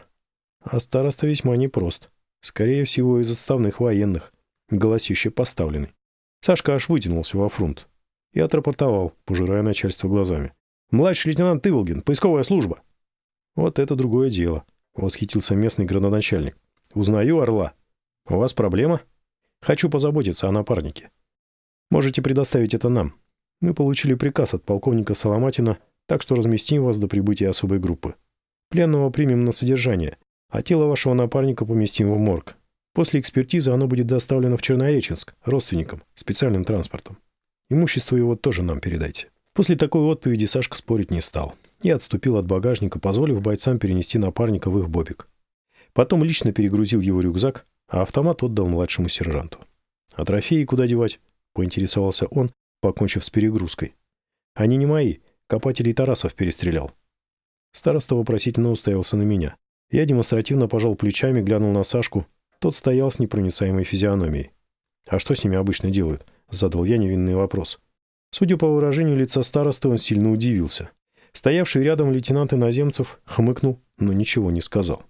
А староста весьма непрост. Скорее всего, из отставных военных. Голосище поставленный. Сашка аж вытянулся во фронт и отрапортовал, пожирая начальство глазами. «Младший лейтенант Иволгин, поисковая служба!» «Вот это другое дело», — восхитился местный градоначальник. «Узнаю орла. У вас проблема? Хочу позаботиться о напарнике. Можете предоставить это нам. Мы получили приказ от полковника Соломатина, так что разместим вас до прибытия особой группы. Пленного примем на содержание, а тело вашего напарника поместим в морг. После экспертизы оно будет доставлено в Чернореченск родственникам специальным транспортом. Имущество его тоже нам передайте». После такой отповеди Сашка спорить не стал и отступил от багажника, позволив бойцам перенести напарника в их бобик. Потом лично перегрузил его рюкзак, а автомат отдал младшему сержанту. «А трофеи куда девать?» — поинтересовался он, покончив с перегрузкой. «Они не мои. Копателей Тарасов перестрелял». Староста вопросительно уставился на меня. Я демонстративно пожал плечами, глянул на Сашку. Тот стоял с непроницаемой физиономией. «А что с ними обычно делают?» — задал я невинный вопрос. Судя по выражению лица старосты, он сильно удивился. Стоявший рядом лейтенант иноземцев хмыкнул, но ничего не сказал.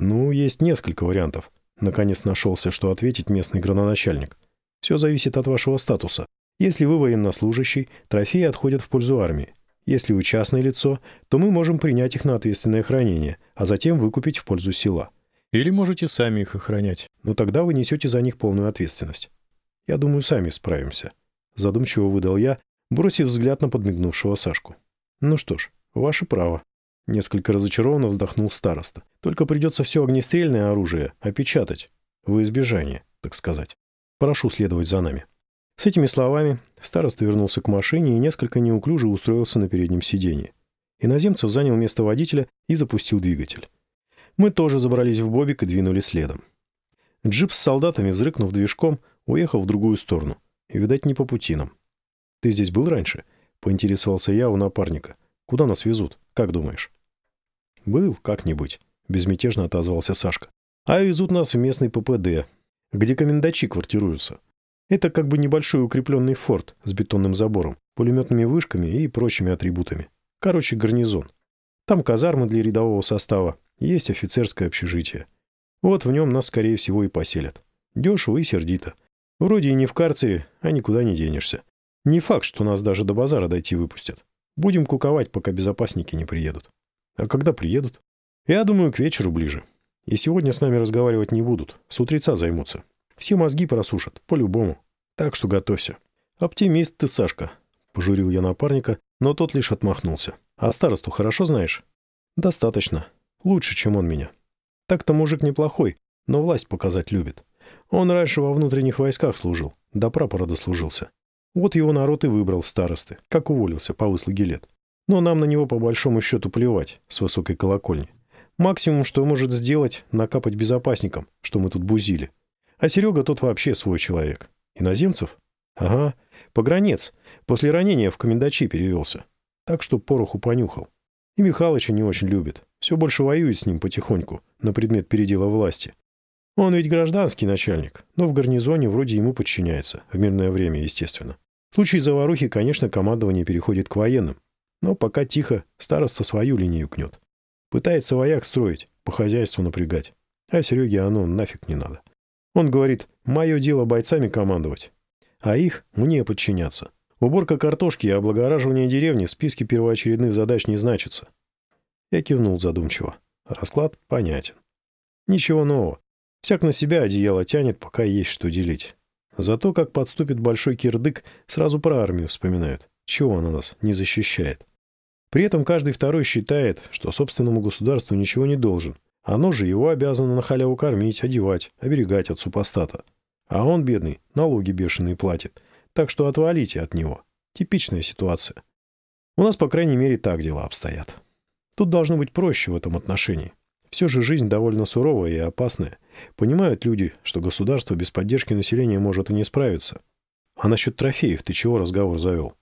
«Ну, есть несколько вариантов». Наконец нашелся, что ответить местный градоначальник. «Все зависит от вашего статуса. Если вы военнослужащий, трофеи отходят в пользу армии. Если вы частное лицо, то мы можем принять их на ответственное хранение, а затем выкупить в пользу села. Или можете сами их охранять, но тогда вы несете за них полную ответственность. Я думаю, сами справимся. Задумчиво выдал я, бросив взгляд на подмигнувшего Сашку. «Ну что ж, ваше право». Несколько разочарованно вздохнул староста. «Только придется все огнестрельное оружие опечатать. Во избежание, так сказать. Прошу следовать за нами». С этими словами староста вернулся к машине и несколько неуклюже устроился на переднем сиденье. Иноземцев занял место водителя и запустил двигатель. Мы тоже забрались в бобик и двинули следом. Джип с солдатами, взрыкнув движком, уехал в другую сторону. И, видать, не по пути нам. Ты здесь был раньше?» — поинтересовался я у напарника. «Куда нас везут? Как думаешь?» «Был, как-нибудь», — безмятежно отозвался Сашка. «А везут нас в местный ППД, где комендачи квартируются. Это как бы небольшой укрепленный форт с бетонным забором, пулеметными вышками и прочими атрибутами. Короче, гарнизон. Там казармы для рядового состава, есть офицерское общежитие. Вот в нем нас, скорее всего, и поселят. Дешево и сердито. Вроде и не в карцере, а никуда не денешься. Не факт, что нас даже до базара дойти выпустят. Будем куковать, пока безопасники не приедут. А когда приедут? Я думаю, к вечеру ближе. И сегодня с нами разговаривать не будут. С утреца займутся. Все мозги просушат, по-любому. Так что готовься. Оптимист ты, Сашка. Пожурил я напарника, но тот лишь отмахнулся. А старосту хорошо знаешь? Достаточно. Лучше, чем он меня. Так-то мужик неплохой, но власть показать любит. Он раньше во внутренних войсках служил, до прапора дослужился. Вот его народ и выбрал старосты, как уволился по выслуге лет. Но нам на него по большому счету плевать с высокой колокольни. Максимум, что может сделать, накапать безопасникам, что мы тут бузили. А Серега тот вообще свой человек. Иноземцев? Ага, погранец. После ранения в комендачи перевелся. Так что пороху понюхал. И Михалыча не очень любит. Все больше воюет с ним потихоньку, на предмет передела власти. Он ведь гражданский начальник, но в гарнизоне вроде ему подчиняется, в мирное время, естественно. В случае заварухи, конечно, командование переходит к военным. Но пока тихо, староста свою линию кнет. Пытается вояк строить, по хозяйству напрягать. А Сереге оно нафиг не надо. Он говорит, мое дело бойцами командовать, а их мне подчиняться. Уборка картошки и облагораживание деревни в списке первоочередных задач не значится. Я кивнул задумчиво. Расклад понятен. Ничего нового. Всяк на себя одеяло тянет, пока есть что делить. Зато, как подступит большой кирдык, сразу про армию вспоминают. Чего она нас не защищает? При этом каждый второй считает, что собственному государству ничего не должен. Оно же его обязано на халяву кормить, одевать, оберегать от супостата. А он, бедный, налоги бешеные платит. Так что отвалите от него. Типичная ситуация. У нас, по крайней мере, так дела обстоят. Тут должно быть проще в этом отношении. Все же жизнь довольно суровая и опасная. Понимают люди, что государство без поддержки населения может и не справиться. А насчет трофеев ты чего разговор завел?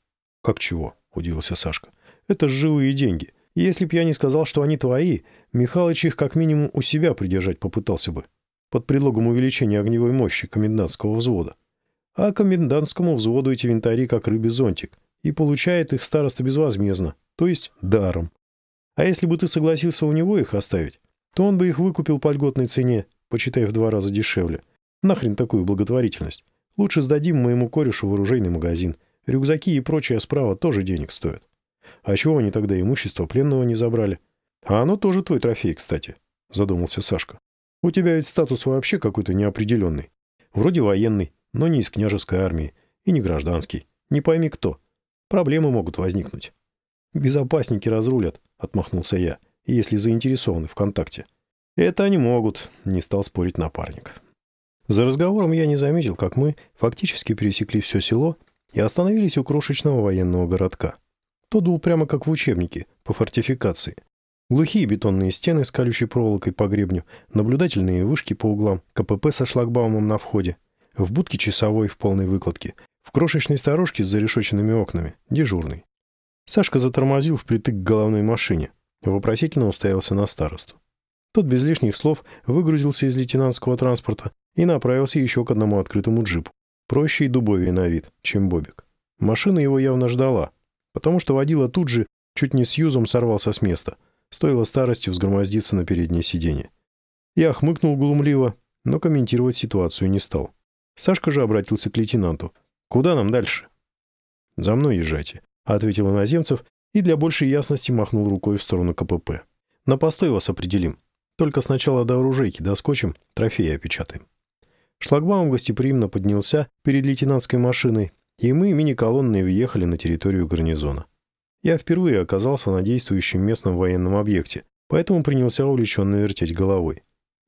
Как чего? Удивился Сашка. Это живые деньги. Если б я не сказал, что они твои, Михалыч их как минимум у себя придержать попытался бы. Под предлогом увеличения огневой мощи комендантского взвода. А комендантскому взводу эти винтари как рыбий зонтик. И получает их староста безвозмездно, то есть даром. А если бы ты согласился у него их оставить, то он бы их выкупил по льготной цене, почитай в два раза дешевле. Нахрен такую благотворительность? Лучше сдадим моему корешу в оружейный магазин. Рюкзаки и прочая справа тоже денег стоят. А чего они тогда имущество пленного не забрали? А оно тоже твой трофей, кстати, задумался Сашка. У тебя ведь статус вообще какой-то неопределенный. Вроде военный, но не из княжеской армии. И не гражданский. Не пойми кто. Проблемы могут возникнуть. Безопасники разрулят, отмахнулся я если заинтересованы в контакте. Это они могут, не стал спорить напарник. За разговором я не заметил, как мы фактически пересекли все село и остановились у крошечного военного городка. Был прямо как в учебнике, по фортификации. Глухие бетонные стены с колючей проволокой по гребню, наблюдательные вышки по углам, КПП со шлагбаумом на входе, в будке часовой в полной выкладке, в крошечной сторожке с зарешоченными окнами, дежурный. Сашка затормозил впритык к головной машине. Вопросительно уставился на старосту. Тот без лишних слов выгрузился из лейтенантского транспорта и направился еще к одному открытому джипу. Проще и дубовее на вид, чем Бобик. Машина его явно ждала, потому что водила тут же, чуть не с юзом сорвался с места. Стоило старости взгромоздиться на переднее сиденье. Я хмыкнул глумливо, но комментировать ситуацию не стал. Сашка же обратился к лейтенанту. «Куда нам дальше?» «За мной езжайте», — ответил иноземцев и для большей ясности махнул рукой в сторону КПП. «На постой вас определим. Только сначала до оружейки доскочим, трофеи опечатаем». Шлагбаум гостеприимно поднялся перед лейтенантской машиной, и мы мини-колонной въехали на территорию гарнизона. Я впервые оказался на действующем местном военном объекте, поэтому принялся увлеченно вертеть головой.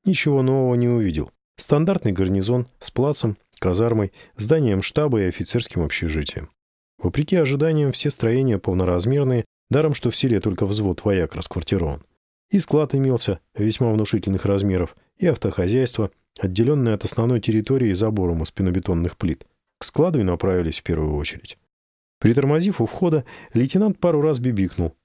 Ничего нового не увидел. Стандартный гарнизон с плацем, казармой, зданием штаба и офицерским общежитием. Вопреки ожиданиям, все строения полноразмерные, даром что в селе только взвод вояк расквартирован. И склад имелся весьма внушительных размеров, и автохозяйство, отделенное от основной территории забором из пенобетонных плит. К складу и направились в первую очередь. Притормозив у входа, лейтенант пару раз бибикнул.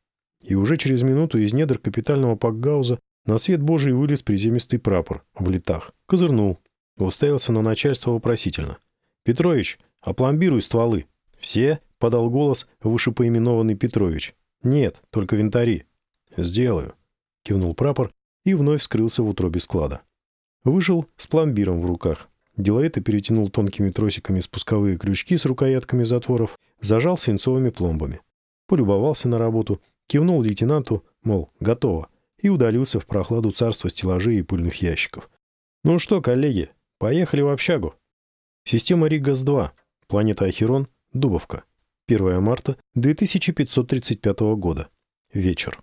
И уже через минуту из недр капитального пакгауза на свет божий вылез приземистый прапор в летах. Козырнул. Уставился на начальство вопросительно. «Петрович, опломбируй стволы». «Все?» — подал голос вышепоименованный Петрович. «Нет, только винтари». «Сделаю», — кивнул прапор и вновь скрылся в утробе склада. Вышел с пломбиром в руках. Деловито перетянул тонкими тросиками спусковые крючки с рукоятками затворов, зажал свинцовыми пломбами. Полюбовался на работу, кивнул лейтенанту, мол, готово, и удалился в прохладу царства стеллажей и пыльных ящиков. «Ну что, коллеги, поехали в общагу». Система Ригас-2, планета Ахерон, Дубовка. 1 марта 2535 года. Вечер.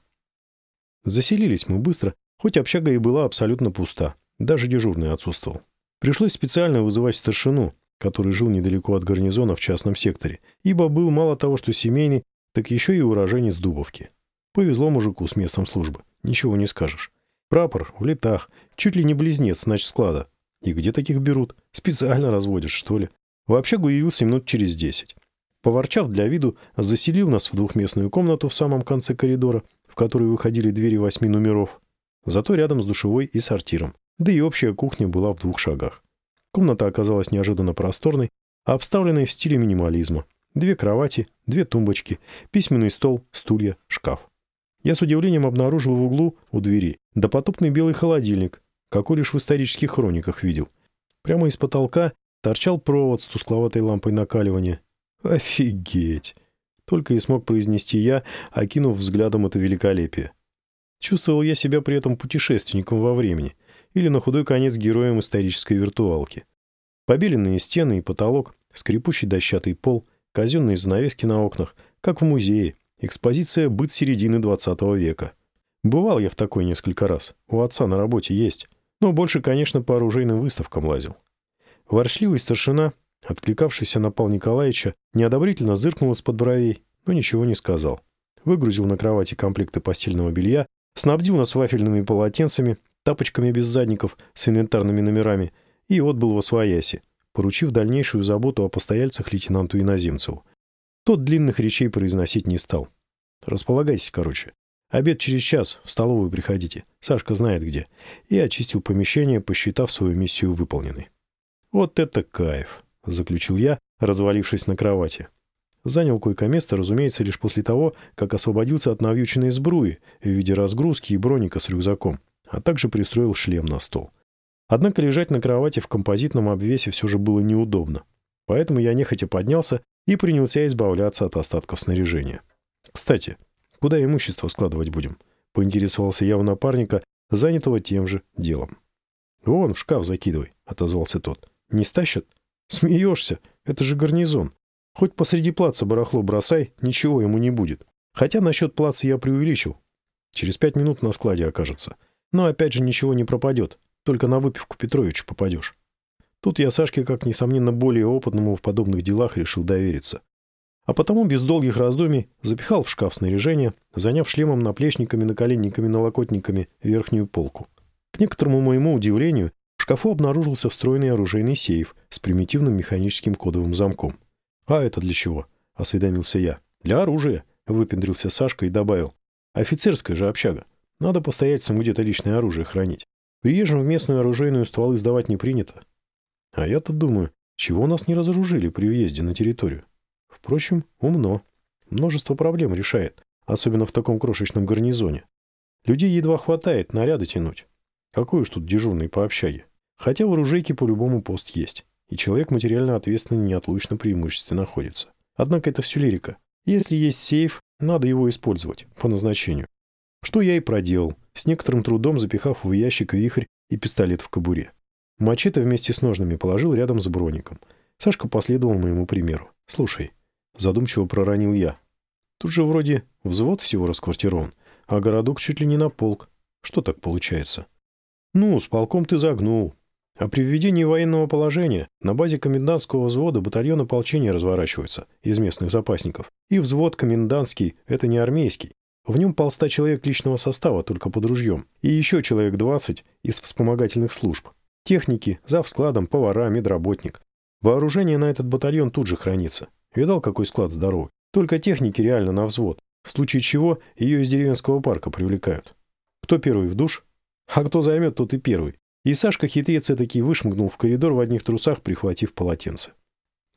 Заселились мы быстро, хоть общага и была абсолютно пуста. Даже дежурный отсутствовал. Пришлось специально вызывать старшину, который жил недалеко от гарнизона в частном секторе, ибо был мало того, что семейный, так еще и уроженец Дубовки. Повезло мужику с местом службы, ничего не скажешь. Прапор в летах, чуть ли не близнец, значит, склада. И где таких берут? Специально разводят, что ли? В общагу явился минут через десять. Поворчав для виду, заселил нас в двухместную комнату в самом конце коридора, в которую выходили двери восьми номеров. Зато рядом с душевой и сортиром да и общая кухня была в двух шагах. Комната оказалась неожиданно просторной, обставленной в стиле минимализма. Две кровати, две тумбочки, письменный стол, стулья, шкаф. Я с удивлением обнаружил в углу у двери допотопный белый холодильник, какой лишь в исторических хрониках видел. Прямо из потолка торчал провод с тускловатой лампой накаливания. Офигеть! Только и смог произнести я, окинув взглядом это великолепие. Чувствовал я себя при этом путешественником во времени или на худой конец героем исторической виртуалки. Побеленные стены и потолок, скрипучий дощатый пол, казенные занавески на окнах, как в музее, экспозиция «Быт середины 20 века». Бывал я в такой несколько раз, у отца на работе есть, но больше, конечно, по оружейным выставкам лазил. Воршливый старшина, откликавшийся на Пал Николаевича, неодобрительно зыркнул из-под бровей, но ничего не сказал. Выгрузил на кровати комплекты постельного белья, снабдил нас вафельными полотенцами, тапочками без задников с инвентарными номерами и отбыл во свояси, поручив дальнейшую заботу о постояльцах лейтенанту Иноземцеву. Тот длинных речей произносить не стал. Располагайтесь, короче. Обед через час, в столовую приходите. Сашка знает где. И очистил помещение, посчитав свою миссию выполненной. Вот это кайф, заключил я, развалившись на кровати. Занял койко-место, разумеется, лишь после того, как освободился от навьюченной сбруи в виде разгрузки и броника с рюкзаком а также пристроил шлем на стол. Однако лежать на кровати в композитном обвесе все же было неудобно, поэтому я нехотя поднялся и принялся избавляться от остатков снаряжения. «Кстати, куда имущество складывать будем?» — поинтересовался я у напарника, занятого тем же делом. «Вон, в шкаф закидывай», — отозвался тот. «Не стащат?» «Смеешься? Это же гарнизон. Хоть посреди плаца барахло бросай, ничего ему не будет. Хотя насчет плаца я преувеличил. Через пять минут на складе окажется. Но опять же ничего не пропадет, только на выпивку Петровичу попадешь. Тут я Сашке, как несомненно более опытному в подобных делах, решил довериться. А потому без долгих раздумий запихал в шкаф снаряжение, заняв шлемом, наплечниками, наколенниками, налокотниками верхнюю полку. К некоторому моему удивлению, в шкафу обнаружился встроенный оружейный сейф с примитивным механическим кодовым замком. «А это для чего?» — осведомился я. «Для оружия», — выпендрился Сашка и добавил. «Офицерская же общага. Надо постояльцам где-то личное оружие хранить. Приезжим в местную оружейную стволы сдавать не принято. А я-то думаю, чего нас не разоружили при въезде на территорию? Впрочем, умно. Множество проблем решает, особенно в таком крошечном гарнизоне. Людей едва хватает наряды тянуть. Какой уж тут дежурный по общаге. Хотя в оружейке по-любому пост есть, и человек материально ответственный неотлучно преимуществе находится. Однако это все лирика. Если есть сейф, надо его использовать по назначению. Что я и проделал, с некоторым трудом запихав в ящик вихрь и пистолет в кобуре. Мачете вместе с ножными положил рядом с броником. Сашка последовал моему примеру. «Слушай», — задумчиво проронил я. «Тут же вроде взвод всего расквартирован, а городок чуть ли не на полк. Что так получается?» «Ну, с полком ты загнул. А при введении военного положения на базе комендантского взвода батальон ополчения разворачивается из местных запасников. И взвод комендантский — это не армейский, в нем полста человек личного состава, только под ружьем, и еще человек 20 из вспомогательных служб. Техники, зав складом, повара, медработник. Вооружение на этот батальон тут же хранится. Видал, какой склад здоровый? Только техники реально на взвод, в случае чего ее из деревенского парка привлекают. Кто первый в душ? А кто займет, тот и первый. И Сашка хитрец таки вышмыгнул в коридор в одних трусах, прихватив полотенце.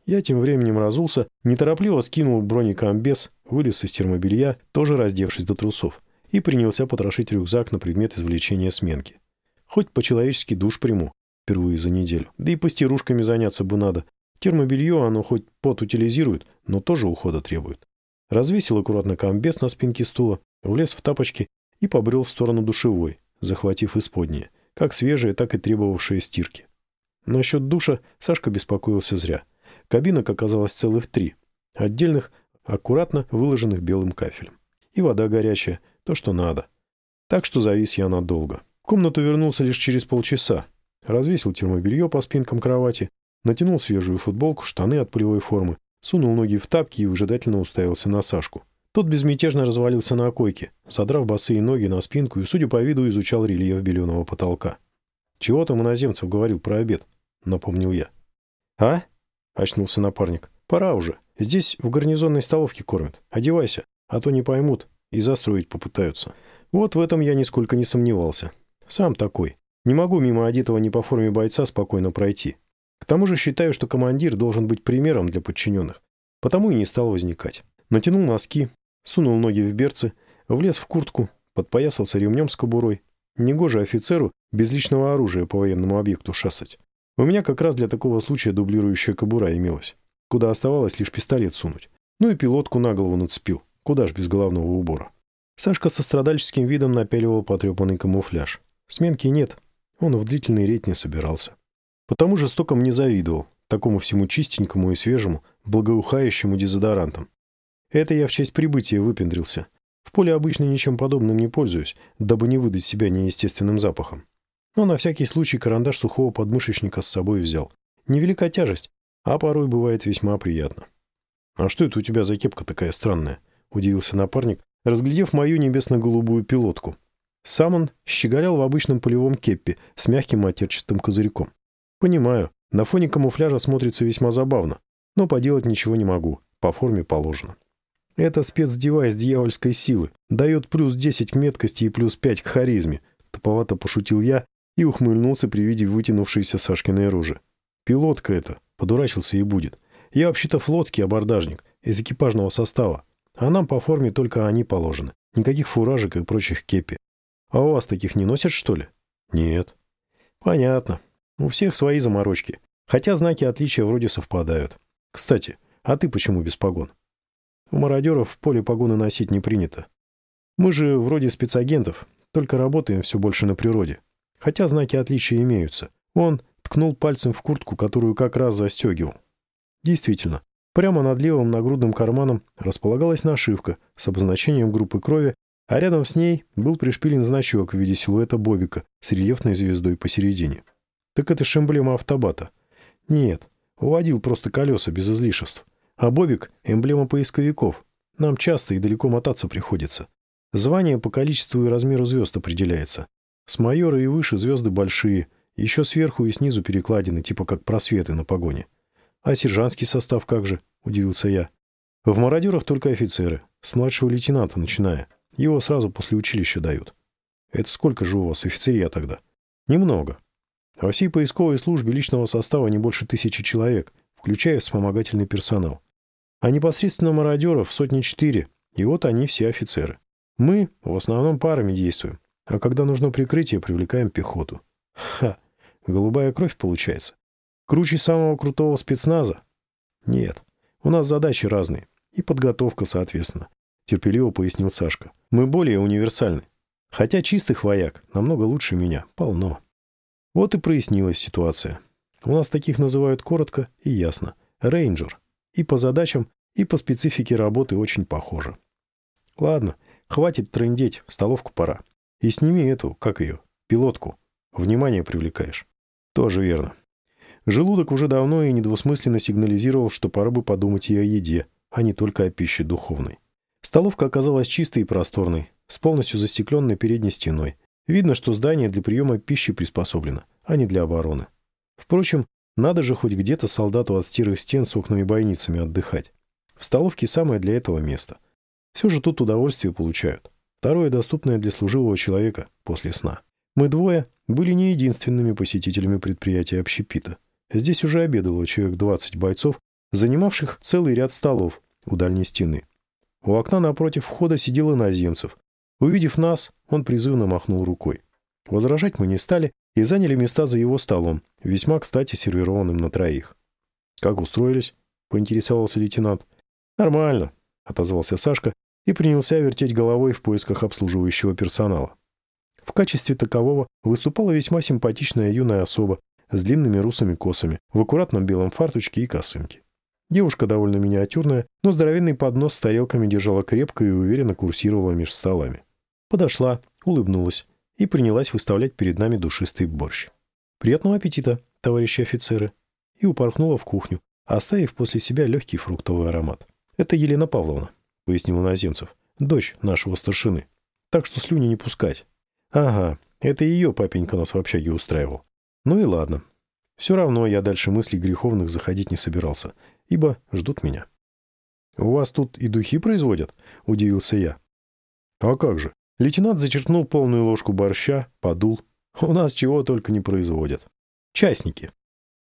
Я тем временем разулся, неторопливо скинул бронекомбез, вылез из термобелья, тоже раздевшись до трусов, и принялся потрошить рюкзак на предмет извлечения сменки. Хоть по-человечески душ приму, впервые за неделю. Да и постирушками заняться бы надо. Термобелье оно хоть пот утилизирует, но тоже ухода требует. Развесил аккуратно комбез на спинке стула, влез в тапочки и побрел в сторону душевой, захватив исподнее, как свежие, так и требовавшие стирки. Насчет душа Сашка беспокоился зря. Кабинок оказалось целых три. Отдельных, аккуратно выложенных белым кафелем. И вода горячая, то, что надо. Так что завис я надолго. В комнату вернулся лишь через полчаса. Развесил термобелье по спинкам кровати, натянул свежую футболку, штаны от полевой формы, сунул ноги в тапки и выжидательно уставился на Сашку. Тот безмятежно развалился на койке, задрав босые ноги на спинку и, судя по виду, изучал рельеф беленого потолка. «Чего там иноземцев говорил про обед?» — напомнил я. «А?» — очнулся напарник. «Пора уже. Здесь в гарнизонной столовке кормят. Одевайся, а то не поймут и застроить попытаются». Вот в этом я нисколько не сомневался. Сам такой. Не могу мимо одетого не по форме бойца спокойно пройти. К тому же считаю, что командир должен быть примером для подчиненных. Потому и не стал возникать. Натянул носки, сунул ноги в берцы, влез в куртку, подпоясался ремнем с кобурой. Негоже офицеру без личного оружия по военному объекту шастать. У меня как раз для такого случая дублирующая кобура имелась, куда оставалось лишь пистолет сунуть. Ну и пилотку на голову нацепил, куда ж без головного убора. Сашка со страдальческим видом напяливал потрепанный камуфляж. Сменки нет, он в длительный рейд не собирался. Потому жестоко мне завидовал, такому всему чистенькому и свежему, благоухающему дезодорантом. Это я в честь прибытия выпендрился. В поле обычно ничем подобным не пользуюсь, дабы не выдать себя неестественным запахом. Но на всякий случай карандаш сухого подмышечника с собой взял. Невелика тяжесть, а порой бывает весьма приятно. «А что это у тебя за кепка такая странная?» — удивился напарник, разглядев мою небесно-голубую пилотку. Сам он щеголял в обычном полевом кеппе с мягким матерчатым козырьком. «Понимаю, на фоне камуфляжа смотрится весьма забавно, но поделать ничего не могу, по форме положено». Это спецдевайс дьявольской силы, дает плюс 10 к меткости и плюс 5 к харизме, туповато пошутил я, и ухмыльнулся при виде вытянувшейся Сашкиной рожи. «Пилотка это, подурачился и будет. Я вообще-то флотский абордажник, из экипажного состава, а нам по форме только они положены. Никаких фуражек и прочих кепи. А у вас таких не носят, что ли?» «Нет». «Понятно. У всех свои заморочки. Хотя знаки отличия вроде совпадают. Кстати, а ты почему без погон?» «У мародеров в поле погоны носить не принято. Мы же вроде спецагентов, только работаем все больше на природе. Хотя знаки отличия имеются. Он ткнул пальцем в куртку, которую как раз застегивал. Действительно, прямо над левым нагрудным карманом располагалась нашивка с обозначением группы крови, а рядом с ней был пришпилен значок в виде силуэта Бобика с рельефной звездой посередине. Так это ж эмблема автобата. Нет, уводил просто колеса без излишеств. А Бобик — эмблема поисковиков. Нам часто и далеко мотаться приходится. Звание по количеству и размеру звезд определяется. С майора и выше звезды большие, еще сверху и снизу перекладины, типа как просветы на погоне. А сержантский состав как же? Удивился я. В мародерах только офицеры, с младшего лейтенанта начиная. Его сразу после училища дают. Это сколько же у вас офицерия тогда? Немного. Во всей поисковой службе личного состава не больше тысячи человек, включая вспомогательный персонал. А непосредственно мародеров сотни четыре, и вот они все офицеры. Мы в основном парами действуем, а когда нужно прикрытие, привлекаем пехоту. Ха, голубая кровь получается. Круче самого крутого спецназа? Нет, у нас задачи разные. И подготовка, соответственно. Терпеливо пояснил Сашка. Мы более универсальны. Хотя чистых вояк намного лучше меня. Полно. Вот и прояснилась ситуация. У нас таких называют коротко и ясно. Рейнджер. И по задачам, и по специфике работы очень похоже. Ладно, хватит трындеть, в столовку пора. И сними эту, как ее, пилотку. Внимание привлекаешь. Тоже верно. Желудок уже давно и недвусмысленно сигнализировал, что пора бы подумать и о еде, а не только о пище духовной. Столовка оказалась чистой и просторной, с полностью застекленной передней стеной. Видно, что здание для приема пищи приспособлено, а не для обороны. Впрочем, надо же хоть где-то солдату от стирых стен с окнами-бойницами отдыхать. В столовке самое для этого место. Все же тут удовольствие получают. Второе доступное для служивого человека после сна. Мы двое были не единственными посетителями предприятия общепита. Здесь уже обедало человек 20 бойцов, занимавших целый ряд столов у дальней стены. У окна напротив входа сидел иноземцев. Увидев нас, он призывно махнул рукой. Возражать мы не стали и заняли места за его столом, весьма кстати сервированным на троих. «Как устроились?» — поинтересовался лейтенант. «Нормально», — отозвался Сашка и принялся вертеть головой в поисках обслуживающего персонала. В качестве такового выступала весьма симпатичная юная особа с длинными русыми косами, в аккуратном белом фартучке и косынке. Девушка довольно миниатюрная, но здоровенный поднос с тарелками держала крепко и уверенно курсировала между столами. Подошла, улыбнулась и принялась выставлять перед нами душистый борщ. «Приятного аппетита, товарищи офицеры!» и упорхнула в кухню, оставив после себя легкий фруктовый аромат. «Это Елена Павловна», — пояснил Наземцев, — «дочь нашего старшины. Так что слюни не пускать». «Ага, это ее папенька нас в общаге устраивал. Ну и ладно. Все равно я дальше мыслей греховных заходить не собирался, ибо ждут меня». «У вас тут и духи производят?» — удивился я. «А как же?» Лейтенант зачерпнул полную ложку борща, подул. «У нас чего только не производят. Частники.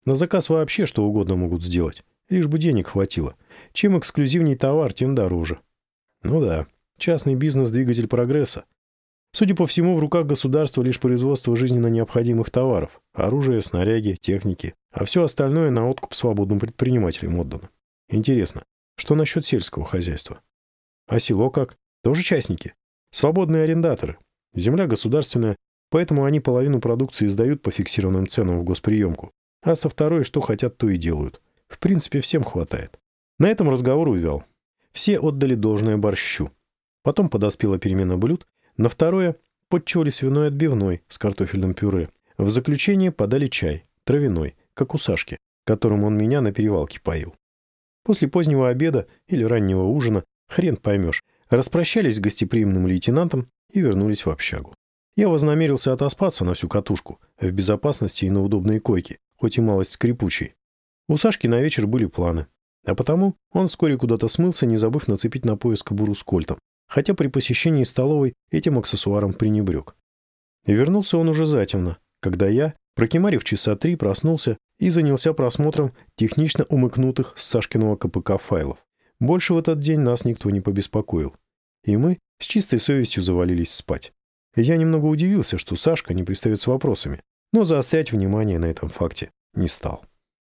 На заказ вообще что угодно могут сделать, лишь бы денег хватило. Чем эксклюзивней товар, тем дороже. Ну да, частный бизнес – двигатель прогресса. Судя по всему, в руках государства лишь производство жизненно необходимых товаров – оружие, снаряги, техники, а все остальное на откуп свободным предпринимателям отдано. Интересно, что насчет сельского хозяйства? А село как? Тоже частники? Свободные арендаторы. Земля государственная, поэтому они половину продукции сдают по фиксированным ценам в госприемку, а со второй что хотят, то и делают. В принципе, всем хватает. На этом разговор увял. Все отдали должное борщу. Потом подоспела перемена блюд. На второе подчевали свиной отбивной с картофельным пюре. В заключение подали чай, травяной, как у Сашки, которым он меня на перевалке поил. После позднего обеда или раннего ужина, хрен поймешь, распрощались с гостеприимным лейтенантом и вернулись в общагу. Я вознамерился отоспаться на всю катушку, в безопасности и на удобной койке, хоть и малость скрипучей. У Сашки на вечер были планы. А потому он вскоре куда-то смылся, не забыв нацепить на пояс кобуру с кольтом, хотя при посещении столовой этим аксессуаром пренебрег. И вернулся он уже затемно, когда я, прокимарив часа три, проснулся и занялся просмотром технично умыкнутых с Сашкиного КПК файлов. Больше в этот день нас никто не побеспокоил. И мы с чистой совестью завалились спать. Я немного удивился, что Сашка не пристает с вопросами, но заострять внимание на этом факте не стал.